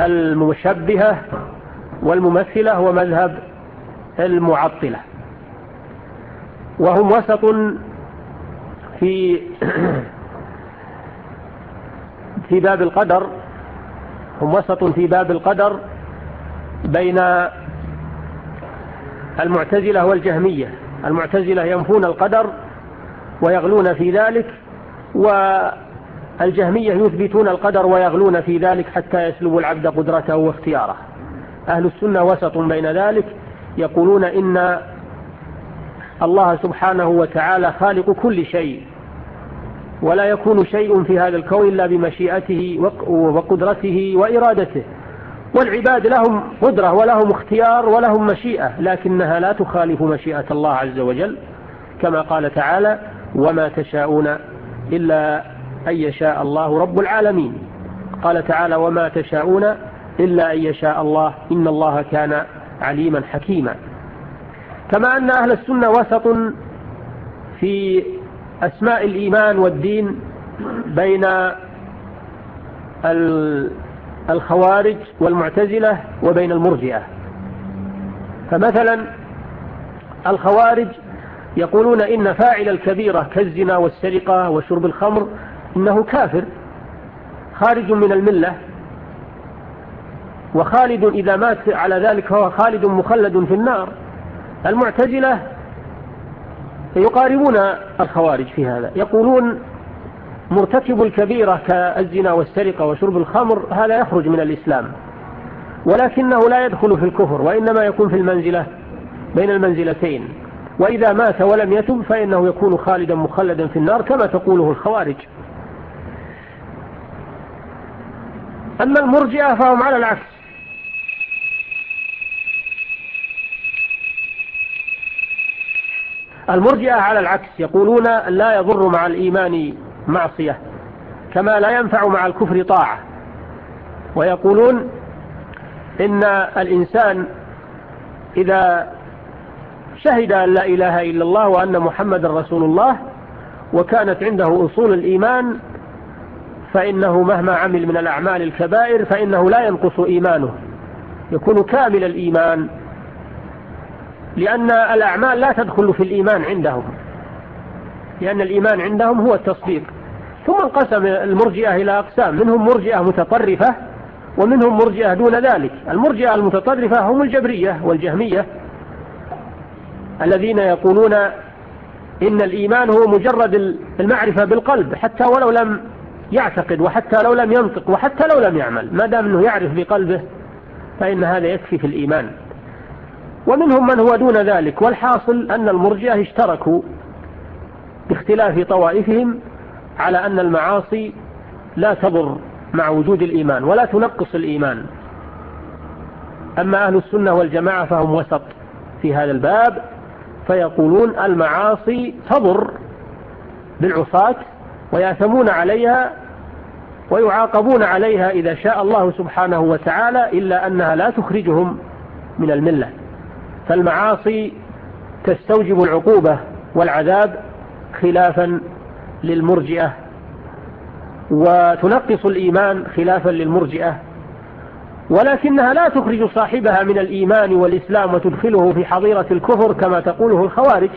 المشبهة والممثلة ومذهب المعطلة. وهم وسط في في باب القدر هم وسط في باب القدر بين المعتزلة والجهمية. المعتزلة ينفون القدر ويغلون في ذلك ويغلون الجهمية يثبتون القدر ويغلون في ذلك حتى يسلبوا العبد قدرته واختياره. أهل السنة وسط بين ذلك يقولون إن الله سبحانه وتعالى خالق كل شيء ولا يكون شيء في هذا الكون إلا بمشيئته وقدرته وإرادته. والعباد لهم قدرة ولهم اختيار ولهم مشيئة لكنها لا تخالف مشيئة الله عز وجل كما قال تعالى وما تشاءون إلا أن يشاء الله رب العالمين. قال تعالى وما تشاءون إلا أن يشاء الله. إن الله كان عليما حكيما. كما أن أهل السنة وسط في أسماء الإيمان والدين بين الخوارج والمعتزلة وبين المرجئة. فمثلا الخوارج يقولون إن فاعل الكبيرة كالزنا والسرقة وشرب الخمر أنه كافر خارج من الملة. وخالد إذا مات على ذلك هو خالد مخلد في النار. المعتزلة يقاربون الخوارج في هذا يقولون مرتكب الكبيرة كالزنا والسرقة وشرب الخمر هذا يخرج من الإسلام. ولكنه لا يدخل في الكفر وإنما يكون في المنزلة بين المنزلتين. وإذا مات ولم يتب فإنه يكون خالدا مخلدا في النار كما تقوله الخوارج. أما المرجئة فهم على العكس. المرجئة على العكس يقولون لا يضر مع الإيمان معصية كما لا ينفع مع الكفر طاعة. ويقولون إن الإنسان إذا شهد أن لا إله إلا الله وأن محمد رسول الله وكانت عنده أصول الإيمان فإنه مهما عمل من الأعمال الكبائر فإنه لا ينقص إيمانه. يكون كامل الإيمان. لأن الأعمال لا تدخل في الإيمان عندهم. لأن الإيمان عندهم هو التصديق. ثم انقسم المرجئة إلى أقسام. منهم مرجئة متطرفة ومنهم مرجئة دون ذلك. المرجئة المتطرفة هم الجبرية والجهمية الذين يقولون إن الإيمان هو مجرد المعرفة بالقلب. حتى ولو لم يعتقد وحتى لو لم ينطق وحتى لو لم يعمل ما دام أنه يعرف بقلبه فإن هذا يكفي في الإيمان. ومنهم من هو دون ذلك والحاصل أن المرجئة اشتركوا باختلاف طوائفهم على أن المعاصي لا تضر مع وجود الإيمان ولا تنقص الإيمان. أما أهل السنة والجماعة فهم وسط في هذا الباب فيقولون المعاصي تضر بالعصاة ويأثمون عليها ويعاقبون عليها إذا شاء الله سبحانه وتعالى إلا أنها لا تخرجهم من الملة. فالمعاصي تستوجب العقوبة والعذاب خلافا للمرجئة وتنقص الإيمان خلافا للمرجئة ولكنها لا تخرج صاحبها من الإيمان والإسلام وتدخله في حظيرة الكفر كما تقوله الخوارج.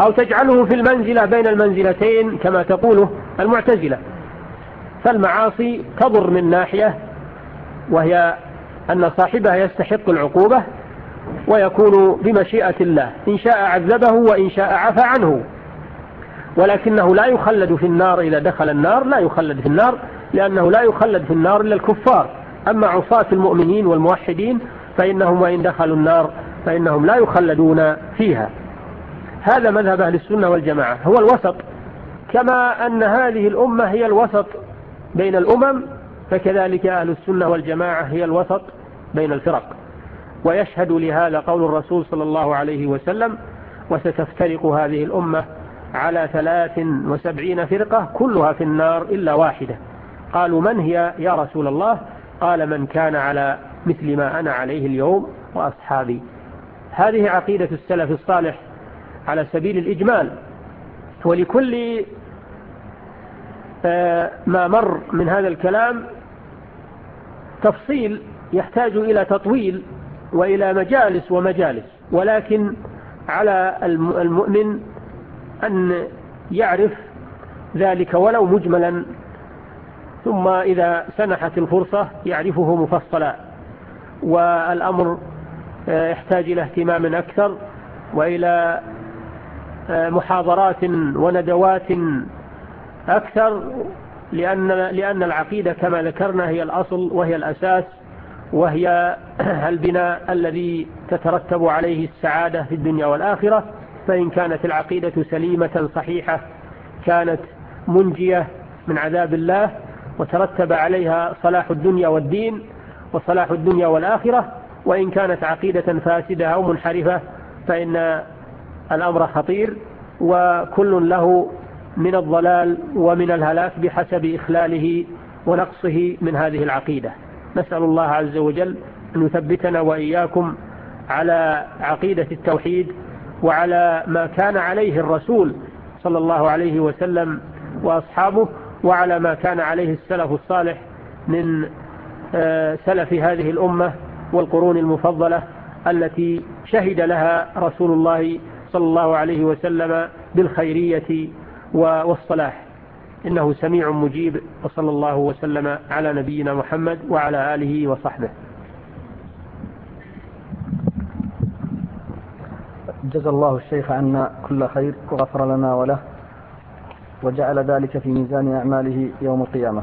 أو تجعله في المنزلة بين المنزلتين كما تقوله المعتزلة. فالمعاصي تضر من ناحية وهي أن صاحبها يستحق العقوبة ويكون بمشيئة الله إن شاء عذبه وإن شاء عفى عنه. ولكنه لا يخلد في النار إذا دخل النار لا يخلد في النار لأنه لا يخلد في النار إلا الكفار. أما عصاة المؤمنين والموحدين فإنهم وإن دخلوا النار فإنهم لا يخلدون فيها. هذا مذهب أهل السنة والجماعة هو الوسط. كما أن هذه الأمة هي الوسط بين الأمم فكذلك أهل السنة والجماعة هي الوسط بين الفرق. ويشهد لهذا قول الرسول صلى الله عليه وسلم وستفترق هذه الأمة على ثلاث وسبعين فرقة كلها في النار إلا واحدة. قالوا من هي يا رسول الله؟ قال من كان على مثل ما أنا عليه اليوم وأصحابي. هذه عقيدة السلف الصالح على سبيل الإجمال. ولكل آه، ما مر من هذا الكلام تفصيل يحتاج إلى تطويل وإلى مجالس ومجالس. ولكن على المؤمن أن يعرف ذلك ولو مجملا ثم إذا سنحت الفرصة يعرفه مفصلا. والأمر آه، يحتاج إلى اهتمام أكثر وإلى محاضرات وندوات أكثر لأن, لأن العقيدة كما ذكرنا هي الأصل وهي الأساس وهي البناء الذي تترتب عليه السعادة في الدنيا والآخرة. فإن كانت العقيدة سليمة صحيحة كانت منجية من عذاب الله وترتب عليها صلاح الدنيا والدين وصلاح الدنيا والآخرة وإن كانت عقيدة فاسدة أو منحرفة فإن الأمر خطير وكل له من الضلال ومن الهلاك بحسب إخلاله ونقصه من هذه العقيدة. نسأل الله عز وجل أن يثبتنا وإياكم على عقيدة التوحيد وعلى ما كان عليه الرسول صلى الله عليه وسلم وأصحابه وعلى ما كان عليه السلف الصالح من آه، سلف هذه الأمة والقرون المفضلة التي شهد لها رسول الله صلى الله عليه وسلم بالخيرية والصلاح. إنه سميع مجيب وصلى الله وسلم على نبينا محمد وعلى آله وصحبه. جزى الله الشيخ عنا كل خير وغفر لنا وله وجعل ذلك في ميزان أعماله يوم القيامة.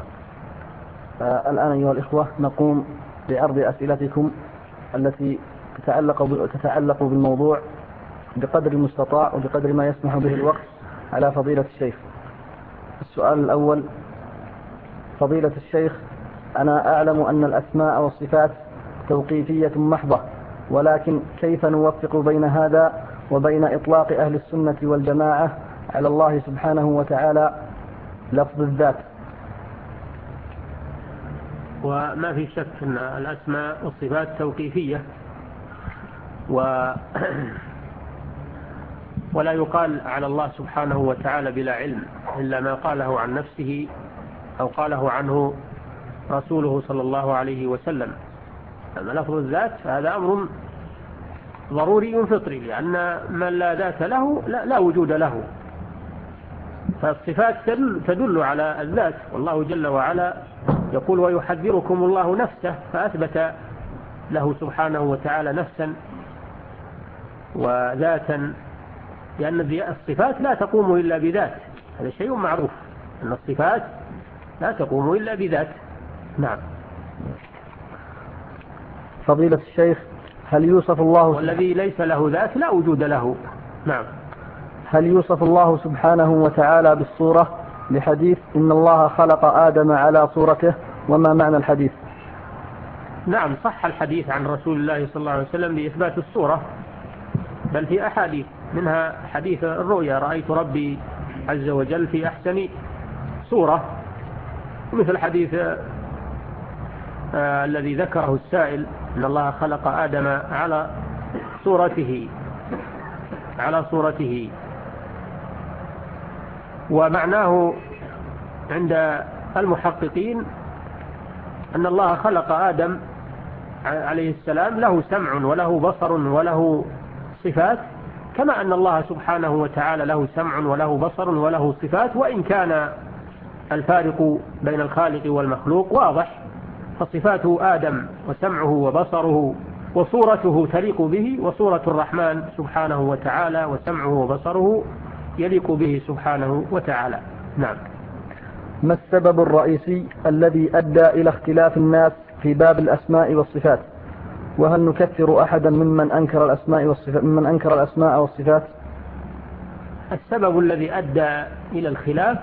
آه، الآن أيها الإخوة نقوم بعرض أسئلتكم التي تتعلق تتعلق بالموضوع بقدر المستطاع وبقدر ما يسمح به الوقت على فضيلة الشيخ. السؤال الأول فضيلة الشيخ أنا أعلم أن الأسماء والصفات توقيفية محضة ولكن كيف نوفق بين هذا وبين إطلاق أهل السنة والجماعة على الله سبحانه وتعالى لفظ الذات؟ وما في شك أن الأسماء والصفات توقيفية و ولا يقال على الله سبحانه وتعالى بلا علم إلا ما قاله عن نفسه أو قاله عنه رسوله صلى الله عليه وسلم. أما لفظ الذات فهذا أمر ضروري فطري لأن من لا ذات له لا, لا وجود له. فالصفات تدل, تدل على الذات والله جل وعلا يقول ويحذركم الله نفسه فأثبت له سبحانه وتعالى نفسا وذاتا لأن الصفات لا تقوم إلا بذات. هذا شيء معروف. أن الصفات لا تقوم إلا بذات. نعم. فضيلة الشيخ هل يوصف الله والذي ليس له ذات لا وجود له. نعم. هل يوصف الله سبحانه وتعالى بالصورة؟ لحديث إن الله خلق آدم على صورته. وما معنى الحديث؟ نعم صح الحديث عن رسول الله صلى الله عليه وسلم لإثبات الصورة. بل في أحاديث. منها حديث الرؤيا رأيت ربي عز وجل في أحسن صورة. مثل حديث آه، الذي ذكره السائل أن الله خلق آدم على صورته على صورته. ومعناه عند المحققين أن الله خلق آدم عليه السلام له سمع وله بصر وله صفات. كما أن الله سبحانه وتعالى له سمع وله بصر وله صفات وإن كان الفارق بين الخالق والمخلوق واضح فصفات آدم وسمعه وبصره وصورته تليق به وصورة الرحمن سبحانه وتعالى وسمعه وبصره يليق به سبحانه وتعالى. نعم. ما السبب الرئيسي الذي أدى إلى اختلاف الناس في باب الأسماء والصفات؟ وهل نكفر أحدا ممن أنكر الأسماء والصفات ممن أنكر الأسماء والصفات؟ السبب الذي أدى إلى الخلاف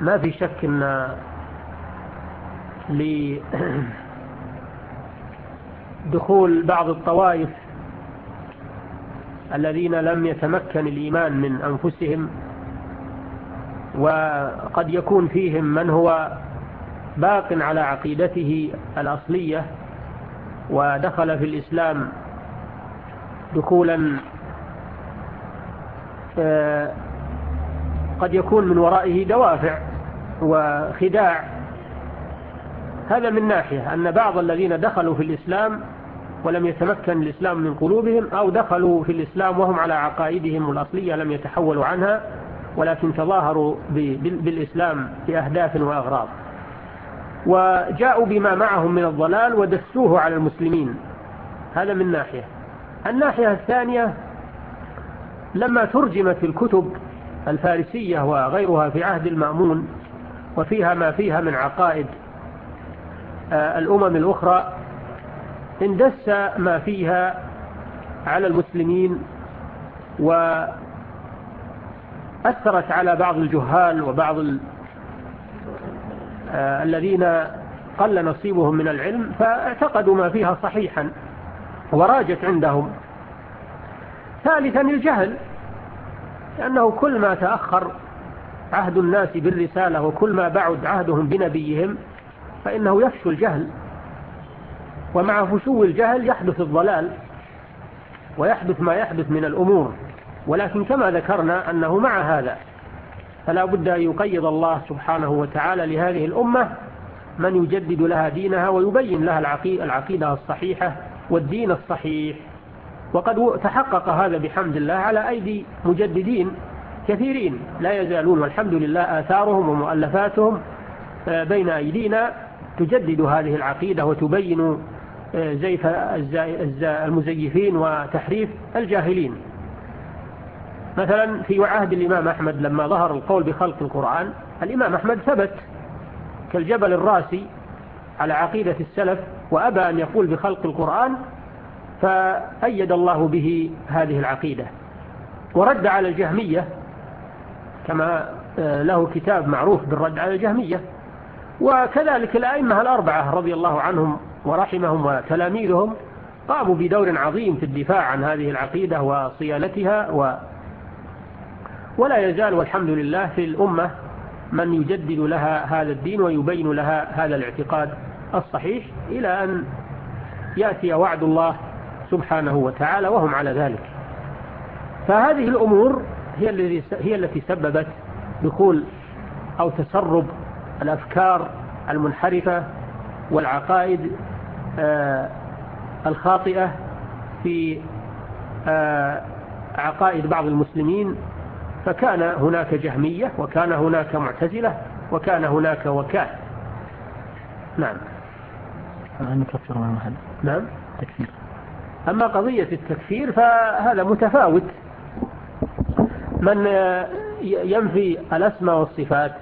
ما في شك أن لدخول بعض الطوائف الذين لم يتمكن الإيمان من أنفسهم وقد يكون فيهم من هو باق على عقيدته الأصلية ودخل في الإسلام دخولا آه، قد يكون من ورائه دوافع وخداع. هذا من ناحية أن بعض الذين دخلوا في الإسلام ولم يتمكن الإسلام من قلوبهم أو دخلوا في الإسلام وهم على عقائدهم الأصلية لم يتحولوا عنها ولكن تظاهروا بالإسلام بأهداف وأغراض. وجاءوا بما معهم من الضلال ودسوه على المسلمين. هذا من ناحية. الناحية الثانية لما ترجمت الكتب الفارسية وغيرها في عهد المأمون وفيها ما فيها من عقائد آه، الأمم الأخرى اندس ما فيها على المسلمين وأثرت على بعض الجهال وبعض آه، الذين قل نصيبهم من العلم فاعتقدوا ما فيها صحيحا وراجت عندهم. ثالثا الجهل لأنه كل ما تأخر عهد الناس بالرسالة وكل ما بعد عهدهم بنبيهم فإنه يفشو الجهل. ومع فشو الجهل يحدث الضلال ويحدث ما يحدث من الأمور ولكن كما ذكرنا أنه مع هذا. فلا بد أن يقيد الله سبحانه وتعالى لهذه الأمة من يجدد لها دينها ويبين لها العقيدة الصحيحة والدين الصحيح. وقد تحقق هذا بحمد الله على أيدي مجددين كثيرين. لا يزالون والحمد لله آثارهم ومؤلفاتهم آه، بين أيدينا تجدد هذه العقيدة وتبين آه، زيف المزيفين وتحريف الجاهلين. مثلا في عهد الإمام أحمد لما ظهر القول بخلق القرآن الإمام أحمد ثبت كالجبل الراسي على عقيدة السلف وأبى أن يقول بخلق القرآن فأيد الله به هذه العقيدة. ورد على الجهمية كما آه، له كتاب معروف بالرد على الجهمية. وكذلك الأئمة الأربعة رضي الله عنهم ورحمهم وتلاميذهم قاموا بدور عظيم في الدفاع عن هذه العقيدة وصيانتها وصيانتها ولا يزال والحمد لله في الأمة من يجدد لها هذا الدين ويبين لها هذا الاعتقاد الصحيح إلى أن يأتي وعد الله سبحانه وتعالى وهم على ذلك. فهذه الأمور هي, هي التي سببت دخول أو تسرب الأفكار المنحرفة والعقائد آه، الخاطئة في آه، عقائد بعض المسلمين فكان هناك جهمية وكان هناك معتزلة وكان هناك وكان نعم. نكفر من المحل نعم. تكفير. أما قضية التكفير فهذا متفاوت. من ينفي الأسمى والصفات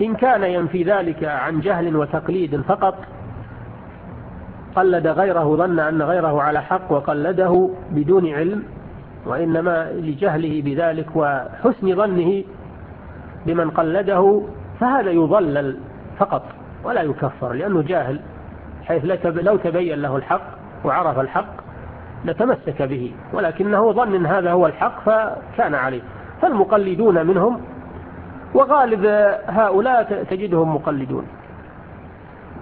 إن كان ينفي ذلك عن جهل وتقليد فقط قلد غيره ظن أن غيره على حق وقلده بدون علم وإنما لجهله بذلك وحسن ظنه بمن قلده فهذا يضلل فقط ولا يكفر لأنه جاهل حيث لو تبين له الحق وعرف الحق لتمسك به ولكنه ظن هذا هو الحق فكان عليه. فالمقلدون منهم وغالب هؤلاء تجدهم مقلدون.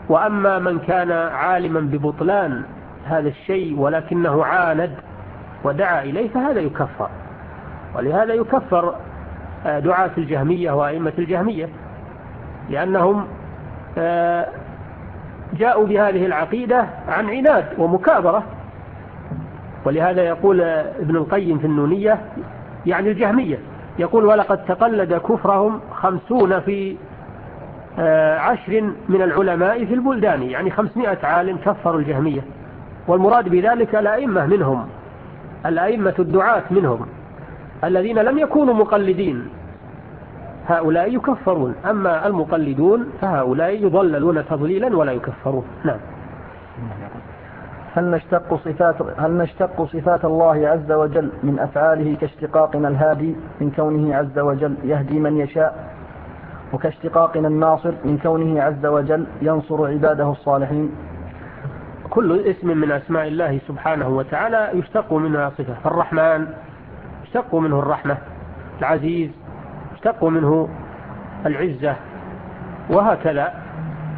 وأما من كان عالما ببطلان هذا الشيء ولكنه عاند ودعا إليه فهذا يكفر. ولهذا يكفر آه، دعاة الجهمية وأئمة الجهمية لأنهم آه، جاءوا بهذه العقيدة عن عناد ومكابرة. ولهذا يقول آه، ابن القيم في النونية يعني الجهمية يقول ولقد تقلد كفرهم خمسون في عشر من العلماء في البلدان. يعني خمسمائة عالم كفروا الجهمية. والمراد بذلك الأئمة منهم. الأئمة الدعاة منهم الذين لم يكونوا مقلدين. هؤلاء يكفرون. أما المقلدون فهؤلاء يضللون تضليلا ولا يكفرون. نعم. هل نشتق صفات هل نشتق صفات الله عز وجل من أفعاله كاشتقاقنا الهادي من كونه عز وجل يهدي من يشاء؟ وكاشتقاقنا الناصر من كونه عز وجل ينصر عباده الصالحين؟ كل اسم من أسماء الله سبحانه وتعالى يشتق منها صفة. فالرحمن يشتق منه الرحمة. العزيز يشتق منه العزة. وهكذا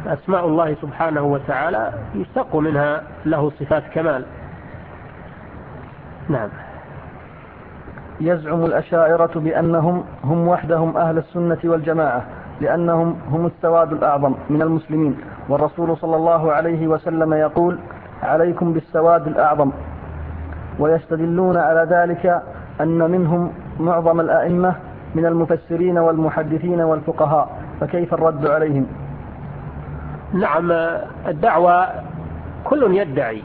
أسماء الله سبحانه وتعالى يشتق منها له صفات كمال. نعم. يزعم الأشاعرة بأنهم هم وحدهم أهل السنة والجماعة لأنهم هم السواد الأعظم من المسلمين. والرسول صلى الله عليه وسلم يقول عليكم بالسواد الأعظم. ويستدلون على ذلك أن منهم معظم الأئمة من المفسرين والمحدثين والفقهاء فكيف الرد عليهم؟ نعم الدعوة كل يدعي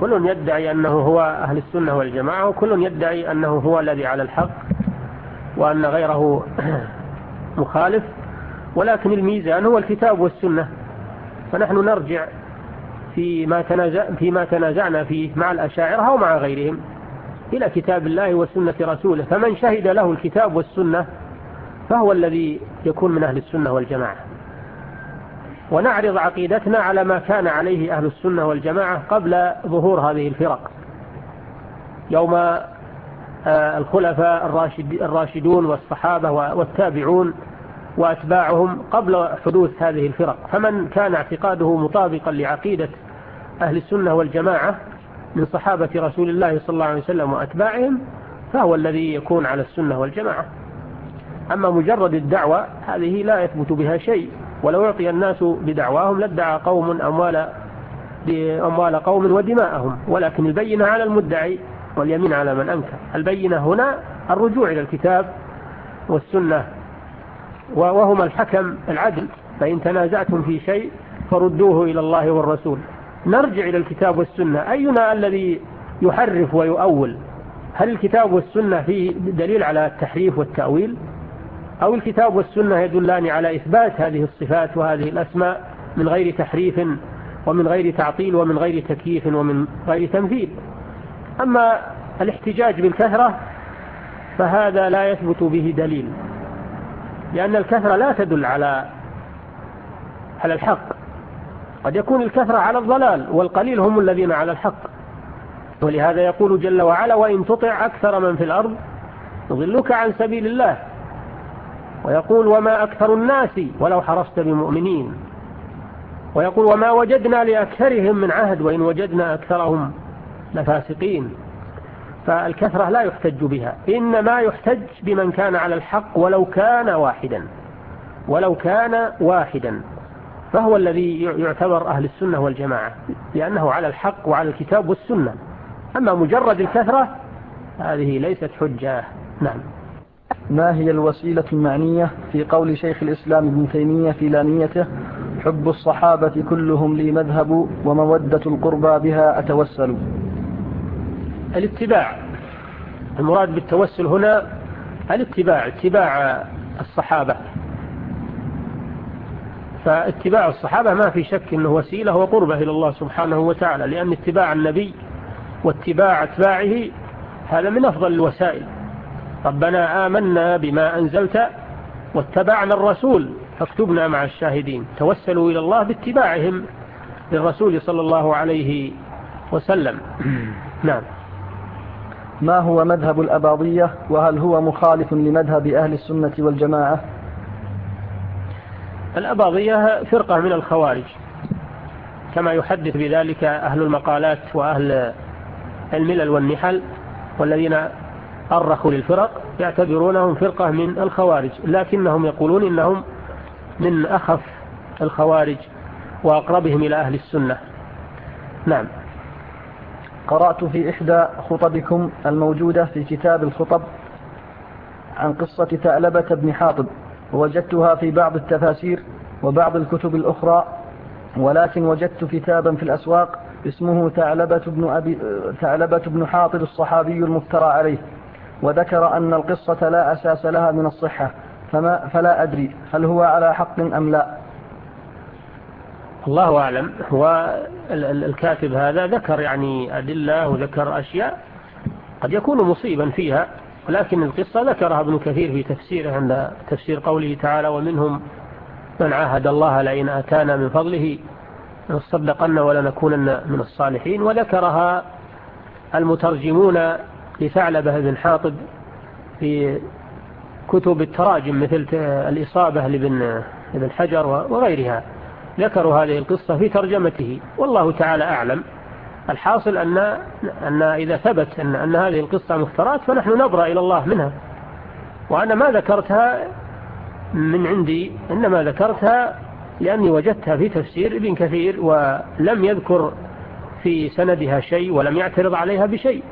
كل يدعي أنه هو أهل السنة والجماعة وكل يدعي أنه هو الذي على الحق وأن غيره مخالف ولكن الميزان هو الكتاب والسنة. فنحن نرجع فيما, تنازع فيما تنازعنا فيه مع الأشاعرة ومع غيرهم إلى كتاب الله وسنة رسوله. فمن شهد له الكتاب والسنة فهو الذي يكون من أهل السنة والجماعة. ونعرض عقيدتنا على ما كان عليه أهل السنة والجماعة قبل ظهور هذه الفرق. يوم آه، الخلفاء الراشدون والصحابة والتابعون وأتباعهم قبل حدوث هذه الفرق. فمن كان اعتقاده مطابقا لعقيدة أهل السنة والجماعة من صحابة رسول الله صلى الله عليه وسلم وأتباعهم فهو الذي يكون على السنة والجماعة. أما مجرد الدعوة هذه لا يثبت بها شيء. ولو أعطي الناس بدعواهم لادعى قوم أموال بأموال قوم ودماءهم. ولكن البينة على المدعي واليمين على من أنكر. البينة هنا الرجوع إلى الكتاب والسنة وهما الحكم العدل فإن تنازعتم في شيء فردوه إلى الله والرسول. نرجع إلى الكتاب والسنة. أينا الذي يحرف ويؤول؟ هل الكتاب والسنة فيه دليل على التحريف والتأويل؟ أو الكتاب والسنة يدلان على إثبات هذه الصفات وهذه الأسماء من غير تحريف ومن غير تعطيل ومن غير تكييف ومن غير تنفيذ؟ أما الاحتجاج بالكثرة فهذا لا يثبت به دليل. لأن الكثرة لا تدل على على الحق. قد يكون الكثرة على الضلال والقليل هم الذين على الحق. ولهذا يقول جل وعلا وإن تطع أكثر من في الأرض يضلك عن سبيل الله. ويقول وما أكثر الناس ولو حرصت بمؤمنين. ويقول وما وجدنا لأكثرهم من عهد وإن وجدنا أكثرهم لفاسقين. فالكثرة لا يحتج بها. إنما يحتج بمن كان على الحق ولو كان واحدا. ولو كان واحدا. فهو الذي يعتبر أهل السنة والجماعة. لأنه على الحق وعلى الكتاب والسنة. أما مجرد الكثرة هذه ليست حجة. نعم. ما هي الوسيلة المعنية في قول شيخ الإسلام ابن تيمية في لانيته حب الصحابة كلهم لي مذهب ومودة القربى بها أتوسل؟ الاتباع. المراد بالتوسل هنا الاتباع اتباع الصحابة. فاتباع الصحابة ما في شك أنه وسيلة وقربة إلى الله سبحانه وتعالى لأن اتباع النبي واتباع أتباعه هذا من أفضل الوسائل. ربنا آمنا بما أنزلت واتبعنا الرسول فاكتبنا مع الشاهدين. توسلوا إلى الله باتباعهم للرسول صلى الله عليه وسلم. نعم. ما هو مذهب الأباضية؟ وهل هو مخالف لمذهب أهل السنة والجماعة؟ الأباضية فرقة من الخوارج كما يحدث بذلك أهل المقالات وأهل الملل والنحل والذين أرخوا للفرق يعتبرونهم فرقة من الخوارج لكنهم يقولون إنهم من أخف الخوارج وأقربهم إلى أهل السنة. نعم. قرأت في إحدى خطبكم الموجودة في كتاب الخطب عن قصة ثعلبة بن حاطب. ووجدتها في بعض التفاسير وبعض الكتب الأخرى ولكن وجدت كتابا في الأسواق اسمه ثعلبة بن, أبي ثعلبة بن حاطب الصحابي المفترى عليه. وذكر أن القصة لا أساس لها من الصحة فما فلا أدري هل هو على حق أم لا. الله أعلم. والكاتب هذا ذكر يعني أدلة وذكر أشياء قد يكون مصيبا فيها ولكن القصة ذكرها ابن كثير في تفسيره عند تفسير قوله تعالى ومنهم من عاهد الله لئن أتانا من فضله لنصدقن ولنكونن من الصالحين وذكرها المترجمون لثعلبة بن حاطب في كتب التراجم مثل الإصابة لابن حجر وغيرها. ذكروا هذه القصة في ترجمته. والله تعالى أعلم. الحاصل أن, أن إذا ثبت أن, أن هذه القصة مفترات فنحن نبرأ إلى الله منها. وأنا ما ذكرتها من عندي. إنما ذكرتها لأني وجدتها في تفسير ابن كثير ولم يذكر في سندها شيء ولم يعترض عليها بشيء.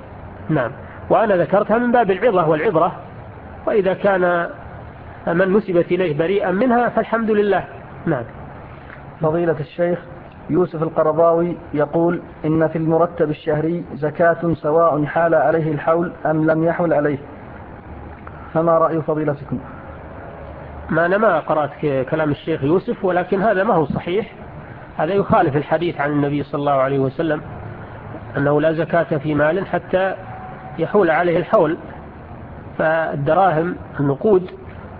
نعم. وأنا ذكرتها من باب العظة والعبرة. وإذا كان من نسبت إليه بريئا منها فالحمد لله. نعم. فضيلة الشيخ يوسف القرضاوي يقول إن في المرتب الشهري زكاة سواء حال عليه الحول أم لم يحول عليه. فما رأي فضيلتكم؟ ما أنا ما قرأت كلام الشيخ يوسف ولكن هذا ما هو صحيح. هذا يخالف الحديث عن النبي صلى الله عليه وسلم أنه لا زكاة في مال حتى يحول عليه الحول. فالدراهم النقود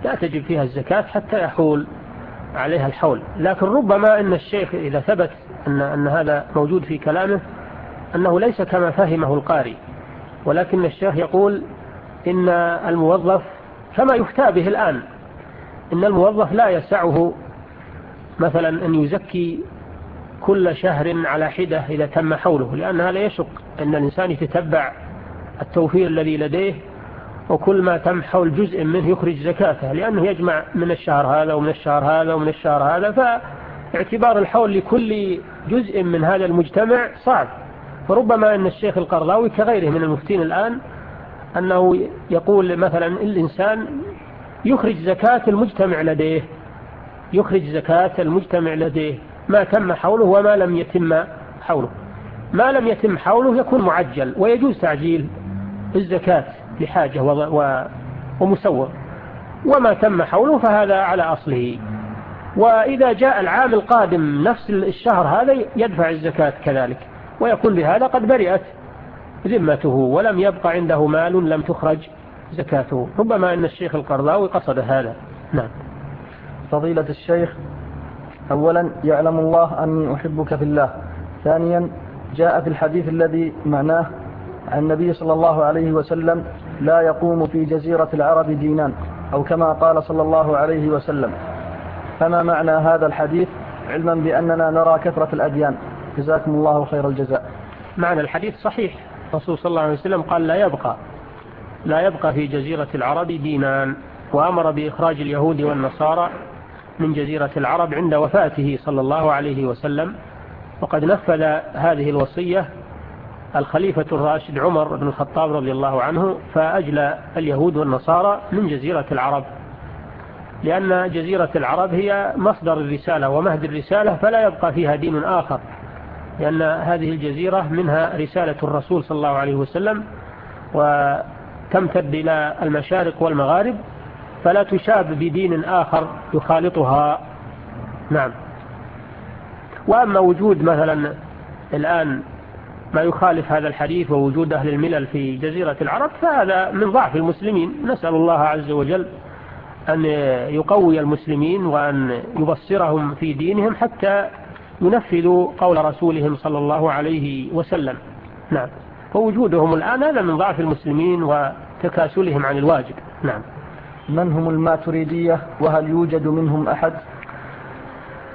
لا تجب فيها الزكاة حتى يحول. عليها الحول. لكن ربما أن الشيخ إذا ثبت أن, أن هذا موجود في كلامه أنه ليس كما فهمه القاري ولكن الشيخ يقول إن الموظف كما يفتى به الآن إن الموظف لا يسعه مثلا أن يزكي كل شهر على حدة إذا تم حوله لأن هذا يشق. أن الإنسان يتتبع التوفير الذي لديه وكل ما تمحو الجزء منه يخرج زكاته لأنه يجمع من الشهر هذا ومن الشهر هذا ومن الشهر هذا فاعتبار الحول لكل جزء من هذا المجتمع صعب. فربما أن الشيخ القرضاوي كغيره من المفتين الآن أنه يقول مثلا الإنسان يخرج زكاة المجتمع لديه يخرج زكاة المجتمع لديه ما تم حوله وما لم يتم حوله. ما لم يتم حوله يكون معجل ويجوز تعجيل الزكاة. لحاجة ومسوغ. وما تم حوله فهذا على أصله. وإذا جاء العام القادم نفس الشهر هذا يدفع الزكاة كذلك. ويكون بهذا قد برئت ذمته ولم يبقى عنده مال لم تخرج زكاته. ربما أن الشيخ القرضاوي قصد هذا. نعم. فضيلة الشيخ أولا يعلم الله أني أحبك في الله. ثانيا جاء في الحديث الذي معناه عن النبي صلى الله عليه وسلم لا يقوم في جزيرة العرب دينان أو كما قال صلى الله عليه وسلم. فما معنى هذا الحديث؟ علما بأننا نرى كثرة الأديان. جزاكم الله خير الجزاء. معنى الحديث صحيح. الرسول صلى الله عليه وسلم قال لا يبقى لا يبقى في جزيرة العرب دينان وأمر بإخراج اليهود والنصارى من جزيرة العرب عند وفاته صلى الله عليه وسلم. وقد نفذ هذه الوصية الخليفة الراشد عمر بن الخطاب رضي الله عنه فأجلى اليهود والنصارى من جزيرة العرب. لأن جزيرة العرب هي مصدر الرسالة ومهد الرسالة فلا يبقى فيها دين آخر. لأن هذه الجزيرة منها رسالة الرسول صلى الله عليه وسلم وتمتد إلى المشارق والمغارب فلا تشاب بدين آخر يخالطها. نعم. وأما وجود مثلا الآن ما يخالف هذا الحديث ووجود أهل الملل في جزيرة العرب فهذا من ضعف المسلمين. نسأل الله عز وجل أن يقوي المسلمين وأن يبصرهم في دينهم حتى ينفذوا قول رسولهم صلى الله عليه وسلم. نعم. فوجودهم الآن هذا من ضعف المسلمين وتكاسلهم عن الواجب. نعم. من هم الماتريدية؟ وهل يوجد منهم أحد؟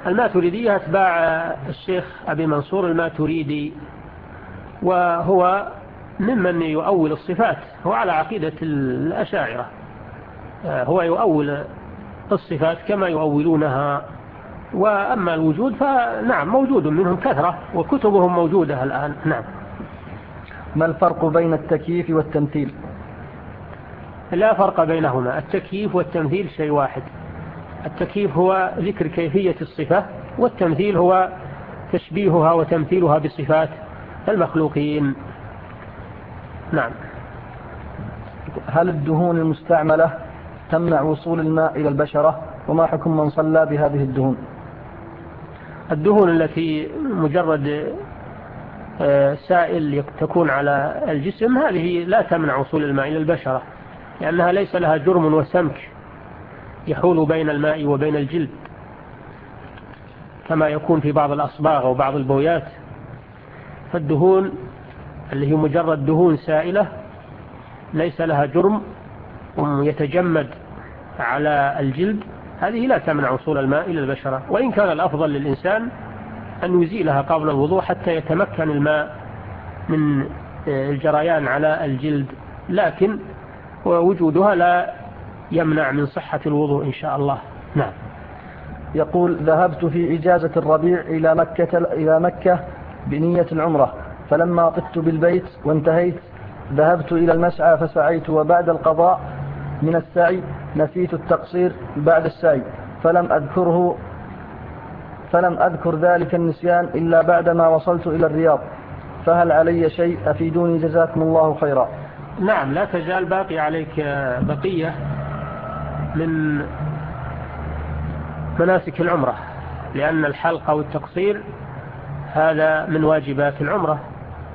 الماتريدية أتباع الشيخ أبي منصور الماتريدي. وهو ممن يؤول الصفات هو على عقيدة الأشاعرة. آه، هو يؤول الصفات كما يؤولونها. وأما الوجود فنعم موجود منهم كثرة وكتبهم موجودة الآن. نعم. ما الفرق بين التكييف والتمثيل؟ لا فرق بينهما. التكييف والتمثيل شيء واحد. التكييف هو ذكر كيفية الصفة والتمثيل هو تشبيهها وتمثيلها بصفات. المخلوقين. نعم. هل الدهون المستعملة تمنع وصول الماء إلى البشرة؟ وما حكم من صلى بهذه الدهون؟ الدهون التي مجرد آه، سائل تكون على الجسم هذه لا تمنع وصول الماء إلى البشرة لأنها ليس لها جرم وسمك يحول بين الماء وبين الجلد كما يكون في بعض الأصباغ وبعض البويات. فالدهون اللي هي مجرد دهون سائلة ليس لها جرم يتجمد على الجلد. هذه لا تمنع وصول الماء إلى البشرة. وإن كان الأفضل للإنسان أن يزيلها قبل الوضوء حتى يتمكن الماء من آه، الجريان على الجلد. لكن وجودها لا يمنع من صحة الوضوء إن شاء الله. نعم. يقول ذهبت في إجازة الربيع إلى مكة, إلى مكة بنية العمرة. فلما طفت بالبيت وانتهيت ذهبت إلى المسعى فسعيت وبعد القضاء من السعي نفيت التقصير بعد السعي. فلم أذكره فلم أذكر ذلك النسيان إلا بعدما وصلت إلى الرياض. فهل علي شيء أفيدوني جزاكم الله خيرا؟ نعم لا تزال باقي عليك بقية من مناسك العمرة لأن الحلق أو التقصير هذا من واجبات العمرة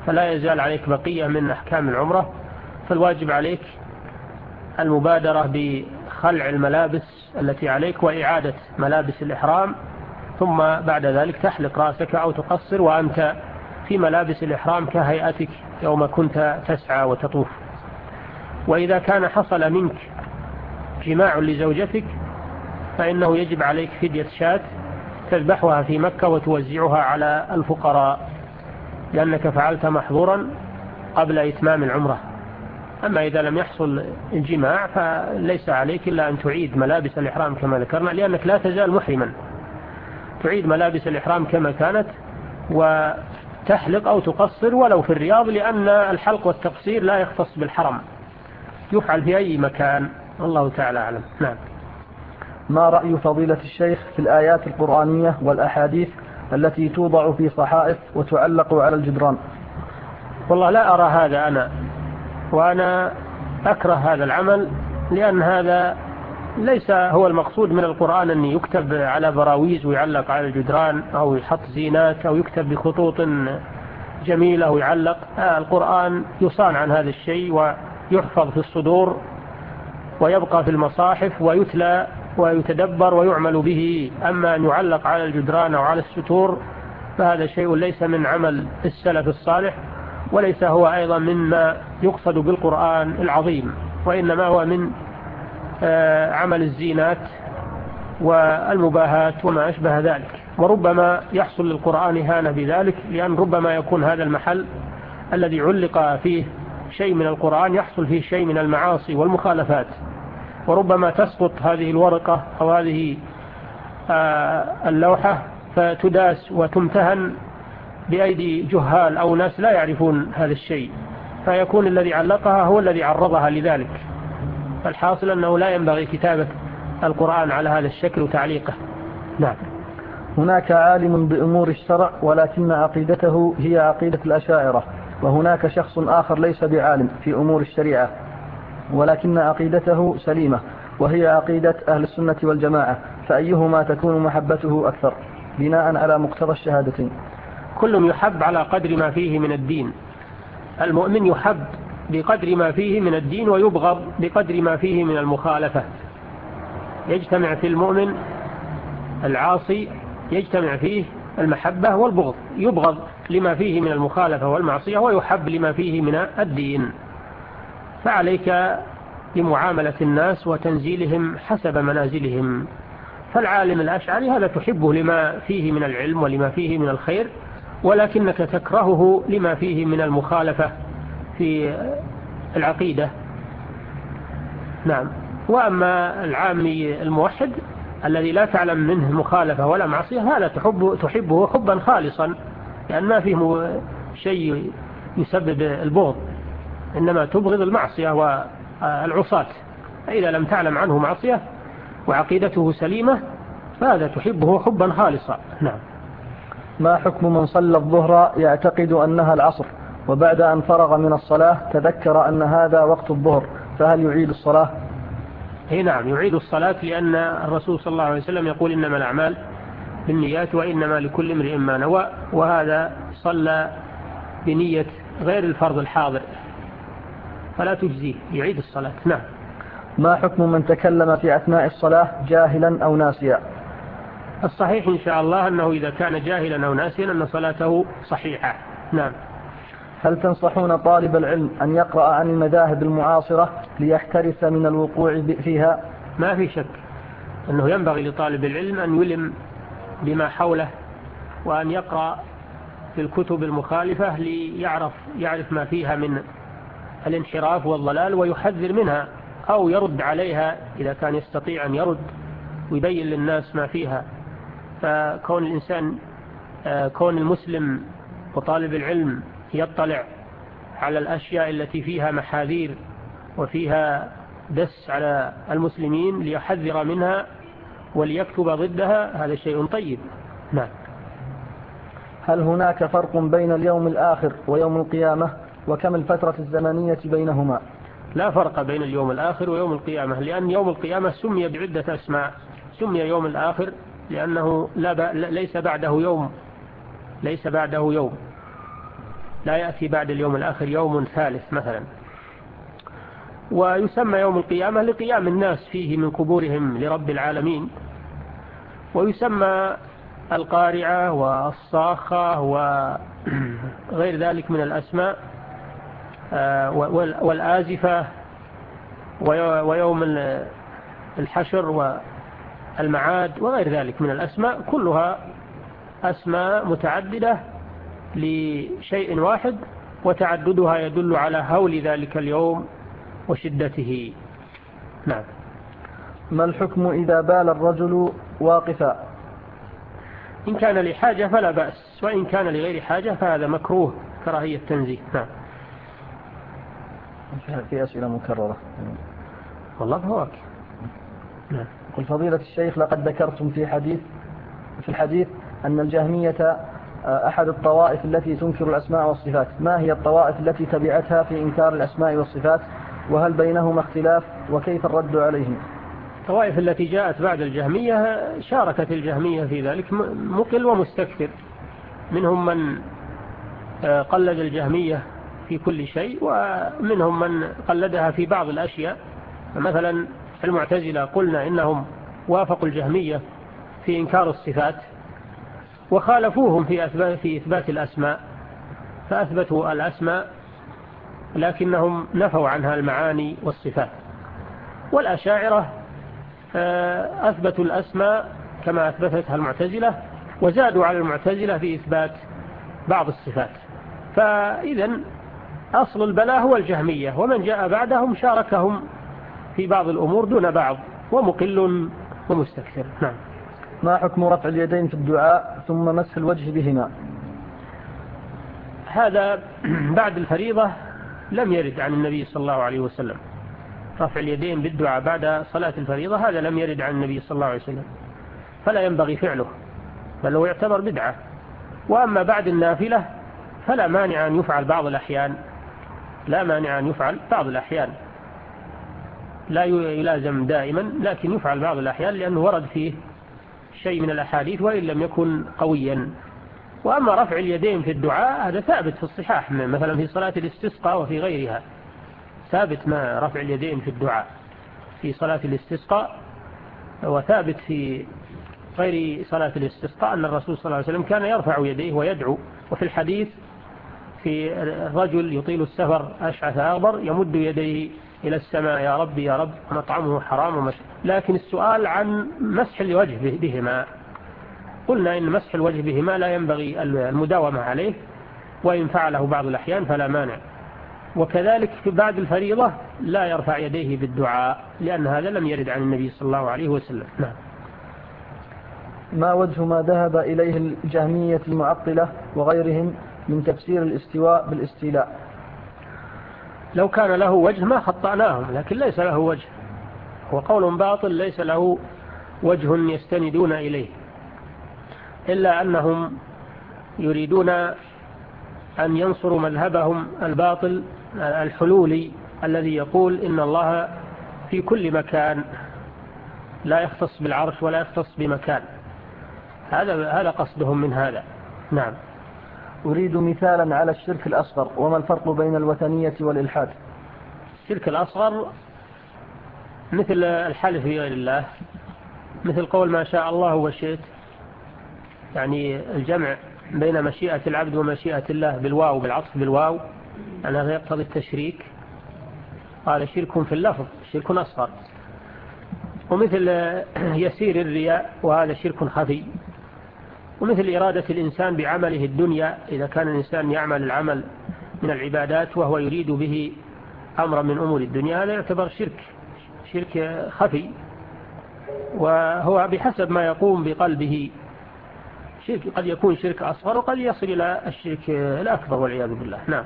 فلا يزال عليك بقية من أحكام العمرة فالواجب عليك المبادرة بخلع الملابس التي عليك وإعادة ملابس الإحرام ثم بعد ذلك تحلق رأسك أو تقصر وأنت في ملابس الإحرام كهيئتك يوم كنت تسعى وتطوف. وإذا كان حصل منك جماع لزوجتك فإنه يجب عليك فدية شات تذبحها في مكة وتوزعها على الفقراء لأنك فعلت محظورا قبل إتمام العمرة. أما إذا لم يحصل الجماع فليس عليك إلا أن تعيد ملابس الإحرام كما ذكرنا لأنك لا تزال محرما. تعيد ملابس الإحرام كما كانت وتحلق أو تقصر ولو في الرياض لأن الحلق والتقصير لا يختص بالحرم. يفعل في أي مكان الله تعالى أعلم. نعم. ما رأي فضيلة الشيخ في الآيات القرآنية والأحاديث التي توضع في صحائف وتعلق على الجدران؟ والله لا أرى هذا أنا وأنا أكره هذا العمل لأن هذا ليس هو المقصود من القرآن أن يكتب على براويز ويعلق على الجدران أو يحط زينات أو يكتب بخطوط جميلة ويعلق القرآن يصان عن هذا الشيء ويحفظ في الصدور ويبقى في المصاحف ويتلى ويتدبر ويعمل به. أما أن يعلق على الجدران أو على الستور فهذا شيء ليس من عمل السلف الصالح وليس هو أيضا مما يقصد بالقرآن العظيم وإنما هو من آه، عمل الزينات والمباهات وما أشبه ذلك. وربما يحصل للقرآن هانة بذلك لأن ربما يكون هذا المحل الذي علق فيه شيء من القرآن يحصل فيه شيء من المعاصي والمخالفات. وربما تسقط هذه الورقة أو هذه آه، اللوحة فتداس وتمتهن بأيدي جهال أو ناس لا يعرفون هذا الشيء. فيكون الذي علقها هو الذي عرضها لذلك. فالحاصل أنه لا ينبغي كتابة القرآن على هذا الشكل وتعليقه. نعم. هناك عالم بأمور الشرع ولكن عقيدته هي عقيدة الأشاعرة وهناك شخص آخر ليس بعالم في أمور الشريعة. ولكن عقيدته سليمة وهي عقيدة أهل السنة والجماعة فأيهما تكون محبته أكثر؟ بناء على مقتضى الشهادتين. كل يحب على قدر ما فيه من الدين. المؤمن يحب بقدر ما فيه من الدين ويبغض بقدر ما فيه من المخالفة. يجتمع في المؤمن العاصي يجتمع فيه المحبة والبغض. يبغض لما فيه من المخالفة والمعصية ويحب لما فيه من الدين. فعليك بمعاملة الناس وتنزيلهم حسب منازلهم. فالعالم الأشعري هذا تحبه لما فيه من العلم ولما فيه من الخير ولكنك تكرهه لما فيه من المخالفة في العقيدة. نعم. وأما العامي الموحد الذي لا تعلم منه مخالفة ولا معصية هذا تحبه, تحبه حبا خالصا لأن ما فيه شيء يسبب البغض. إنما تبغض المعصية والعصاة. فإذا لم تعلم عنه معصية وعقيدته سليمة فهذا تحبه حبا خالصا. نعم. ما حكم من صلى الظهر يعتقد أنها العصر وبعد أن فرغ من الصلاة تذكر أن هذا وقت الظهر فهل يعيد الصلاة؟ هي نعم يعيد الصلاة لأن الرسول صلى الله عليه وسلم يقول إنما الأعمال بالنيات وإنما لكل امرئ ما نوى وهذا صلى بنية غير الفرض الحاضر. فلا تجزيه يعيد الصلاة. نعم. ما حكم من تكلم في أثناء الصلاة جاهلا أو ناسيا؟ الصحيح إن شاء الله أنه إذا كان جاهلا أو ناسيا أن صلاته صحيحة. نعم. هل تنصحون طالب العلم أن يقرأ عن المذاهب المعاصرة ليحترث من الوقوع فيها؟ ما في شك أنه ينبغي لطالب العلم أن يلم بما حوله وأن يقرأ في الكتب المخالفة ليعرف يعرف ما فيها من الانحراف والضلال ويحذر منها أو يرد عليها إذا كان يستطيع أن يرد ويبين للناس ما فيها. فكون الإنسان آه، كون المسلم وطالب العلم يطلع على الأشياء التي فيها محاذير وفيها دس على المسلمين ليحذر منها وليكتب ضدها هذا شيء طيب. نعم. هل هناك فرق بين اليوم الآخر ويوم القيامة؟ وكم الفترة الزمنية بينهما؟ لا فرق بين اليوم الآخر ويوم القيامة لأن يوم القيامة سمي بعدة أسماء. سمي يوم الآخر لأنه لا ب... ليس بعده يوم. ليس بعده يوم. لا يأتي بعد اليوم الآخر يوم ثالث مثلا. ويسمى يوم القيامة لقيام الناس فيه من قبورهم لرب العالمين. ويسمى القارعة والصاخة وغير ذلك من الأسماء. آه، والآزفة ويوم الحشر والمعاد وغير ذلك من الأسماء كلها أسماء متعددة لشيء واحد وتعددها يدل على هول ذلك اليوم وشدته. نعم. ما الحكم إذا بال الرجل واقفا؟ إن كان لحاجة فلا بأس وإن كان لغير حاجة فهذا مكروه كراهية تنزيه نعم. في أسئلة مكررة. والله فواك نعم. قل فضيلة الشيخ لقد ذكرتم في حديث في الحديث أن الجهمية آه، أحد الطوائف التي تنكر الأسماء والصفات. ما هي الطوائف التي تبعتها في إنكار الأسماء والصفات؟ وهل بينهما اختلاف؟ وكيف الرد عليهم؟ الطوائف التي جاءت بعد الجهمية شاركت الجهمية في ذلك مقل ومستكثر. منهم من آه، قلد الجهمية في كل شيء ومنهم من قلدها في بعض الأشياء. مثلا المعتزلة قلنا إنهم وافقوا الجهمية في إنكار الصفات وخالفوهم في إثبات, في إثبات الأسماء. فأثبتوا الأسماء لكنهم نفوا عنها المعاني والصفات. والأشاعرة آه، أثبتوا الأسماء كما أثبتتها المعتزلة وزادوا على المعتزلة في إثبات بعض الصفات. فإذا أصل البلاء هو الجهمية ومن جاء بعدهم شاركهم في بعض الأمور دون بعض ومقل ومستكثر. نعم. ما حكم رفع اليدين في الدعاء ثم مسح الوجه بهما؟ هذا بعد الفريضة لم يرد عن النبي صلى الله عليه وسلم. رفع اليدين بالدعاء بعد صلاة الفريضة هذا لم يرد عن النبي صلى الله عليه وسلم. فلا ينبغي فعله بل هو يعتبر بدعة. وأما بعد النافلة فلا مانع أن يفعل بعض الأحيان. لا مانع أن يفعل بعض الأحيان. لا يلازم دائما لكن يفعل بعض الأحيان لأنه ورد فيه شيء من الأحاديث وإن لم يكن قويا. وأما رفع اليدين في الدعاء هذا ثابت في الصحاح مثلا في صلاة الاستسقاء وفي غيرها. ثابت ما رفع اليدين في الدعاء. في صلاة الاستسقاء وثابت في غير صلاة الاستسقاء أن الرسول صلى الله عليه وسلم كان يرفع يديه ويدعو. وفي الحديث في رجل يطيل السفر أشعث أغبر يمد يديه إلى السماء يا رب يا رب مطعمه حرام ومسح لكن السؤال عن مسح الوجه بهما. قلنا إن مسح الوجه بهما لا ينبغي المداومة عليه وإن فعله بعض الأحيان فلا مانع. وكذلك في بعد الفريضة لا يرفع يديه بالدعاء لأن هذا لم يرد عن النبي صلى الله عليه وسلم. نعم. ما وجه ما ذهب إليه الجهمية المعطلة وغيرهم من تفسير الاستواء بالاستيلاء. لو كان له وجه ما خطأناهم لكن ليس له وجه. هو قول باطل ليس له وجه يستندون إليه. إلا أنهم يريدون أن ينصروا مذهبهم الباطل الحلولي الذي يقول إن الله في كل مكان لا يختص بالعرش ولا يختص بمكان. هذا هذا قصدهم من هذا. نعم. أريد مثالا على الشرك الأصغر وما الفرق بين الوثنية والإلحاد؟ الشرك الأصغر مثل الحلف بغير الله مثل قول ما شاء الله وشئت يعني الجمع بين مشيئة العبد ومشيئة الله بالواو بالعطف بالواو أنه يقتضي التشريك. قال شرك في اللفظ شرك أصغر. ومثل يسير الرياء وهذا شرك خفي. ومثل إرادة الإنسان بعمله الدنيا إذا كان الإنسان يعمل العمل من العبادات وهو يريد به أمرا من أمور الدنيا هذا يعتبر شرك شرك خفي وهو بحسب ما يقوم بقلبه. شرك قد يكون شرك أصغر وقد يصل إلى الشرك الأكبر والعياذ بالله. نعم.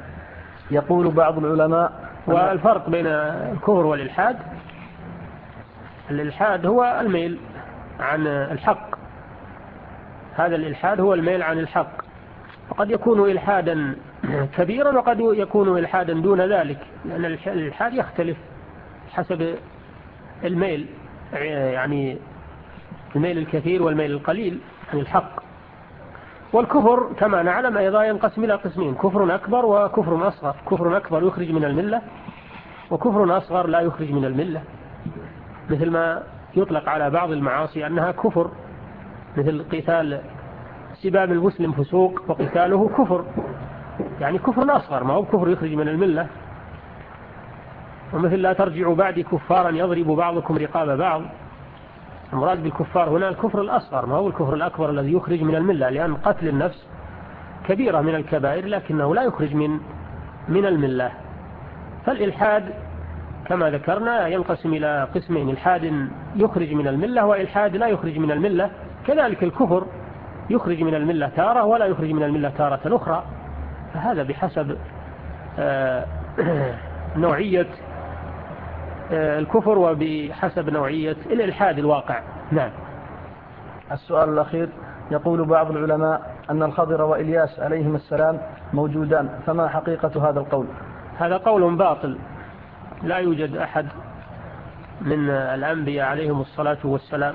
يقول بعض العلماء والفرق بين الكفر والإلحاد الإلحاد هو الميل عن الحق. هذا الإلحاد هو الميل عن الحق. وقد يكون إلحادا كبيرا وقد يكون إلحادا دون ذلك لأن الإلحاد يختلف حسب الميل يعني الميل الكثير والميل القليل عن الحق. والكفر كما نعلم أيضا ينقسم إلى قسمين كفر أكبر وكفر أصغر. كفر أكبر يخرج من الملة وكفر أصغر لا يخرج من الملة. مثل ما يطلق على بعض المعاصي أنها كفر مثل قتال سباب المسلم فسوق وقتاله كفر. يعني كفر أصغر ما هو كفر يخرج من الملة. ومثل لا ترجعوا بعد كفارا يضرب بعضكم رقاب بعض. المراد بالكفار هنا الكفر الأصغر ما هو الكفر الأكبر الذي يخرج من الملة؟ لأن قتل النفس كبيرة من الكبائر لكنه لا يخرج من من الملة. فالإلحاد كما ذكرنا ينقسم إلى قسمين إلحاد يخرج من الملة وإلحاد لا يخرج من الملة. كذلك الكفر يخرج من الملة تارة ولا يخرج من الملة تارة أخرى فهذا بحسب آه، نوعية آه، الكفر وبحسب نوعية الإلحاد الواقع. نعم. السؤال الأخير يقول بعض العلماء أن الخضر وإلياس عليهم السلام موجودان فما حقيقة هذا القول؟ هذا قول باطل. لا يوجد أحد من الأنبياء عليهم الصلاة والسلام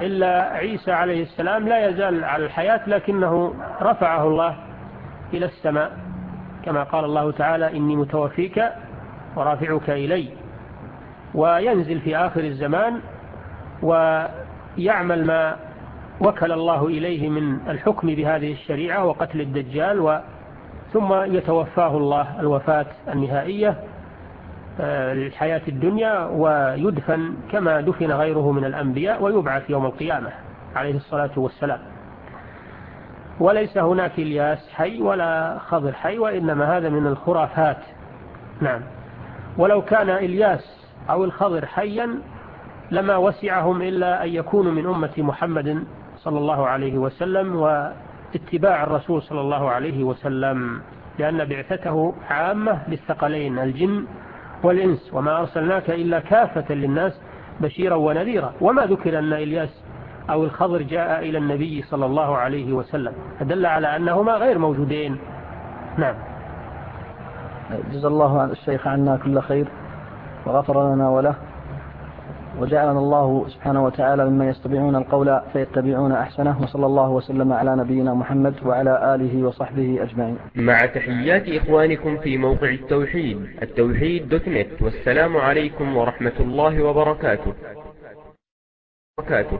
إلا عيسى عليه السلام لا يزال على الحياة لكنه رفعه الله إلى السماء. كما قال الله تعالى إني متوفيك ورافعك إلي. وينزل في آخر الزمان ويعمل ما وكل الله إليه من الحكم بهذه الشريعة وقتل الدجال و ثم يتوفاه الله الوفاة النهائية. آه، الحياة الدنيا ويدفن كما دفن غيره من الأنبياء ويبعث يوم القيامة عليه الصلاة والسلام. وليس هناك الياس حي ولا خضر حي وإنما هذا من الخرافات. نعم. ولو كان الياس أو الخضر حيا لما وسعهم إلا أن يكونوا من أمة محمد صلى الله عليه وسلم واتباع الرسول صلى الله عليه وسلم لأن بعثته عامة للثقلين الجن والإنس وما أرسلناك إلا كافة للناس بشيرا ونذيرا. وما ذكر أن إلياس أو الخضر جاء إلى النبي صلى الله عليه وسلم. فدل على أنهما غير موجودين. نعم. جزا الله الشيخ عنا كل خير وغفر لنا وله. وجعلنا الله سبحانه وتعالى ممن يستطيعون القول فيتبعون أحسنه وصلى الله وسلم على نبينا محمد وعلى آله وصحبه أجمعين. مع تحيات إخوانكم في موقع التوحيد التوحيد دوت نت. والسلام عليكم ورحمة الله وبركاته. وبركاته.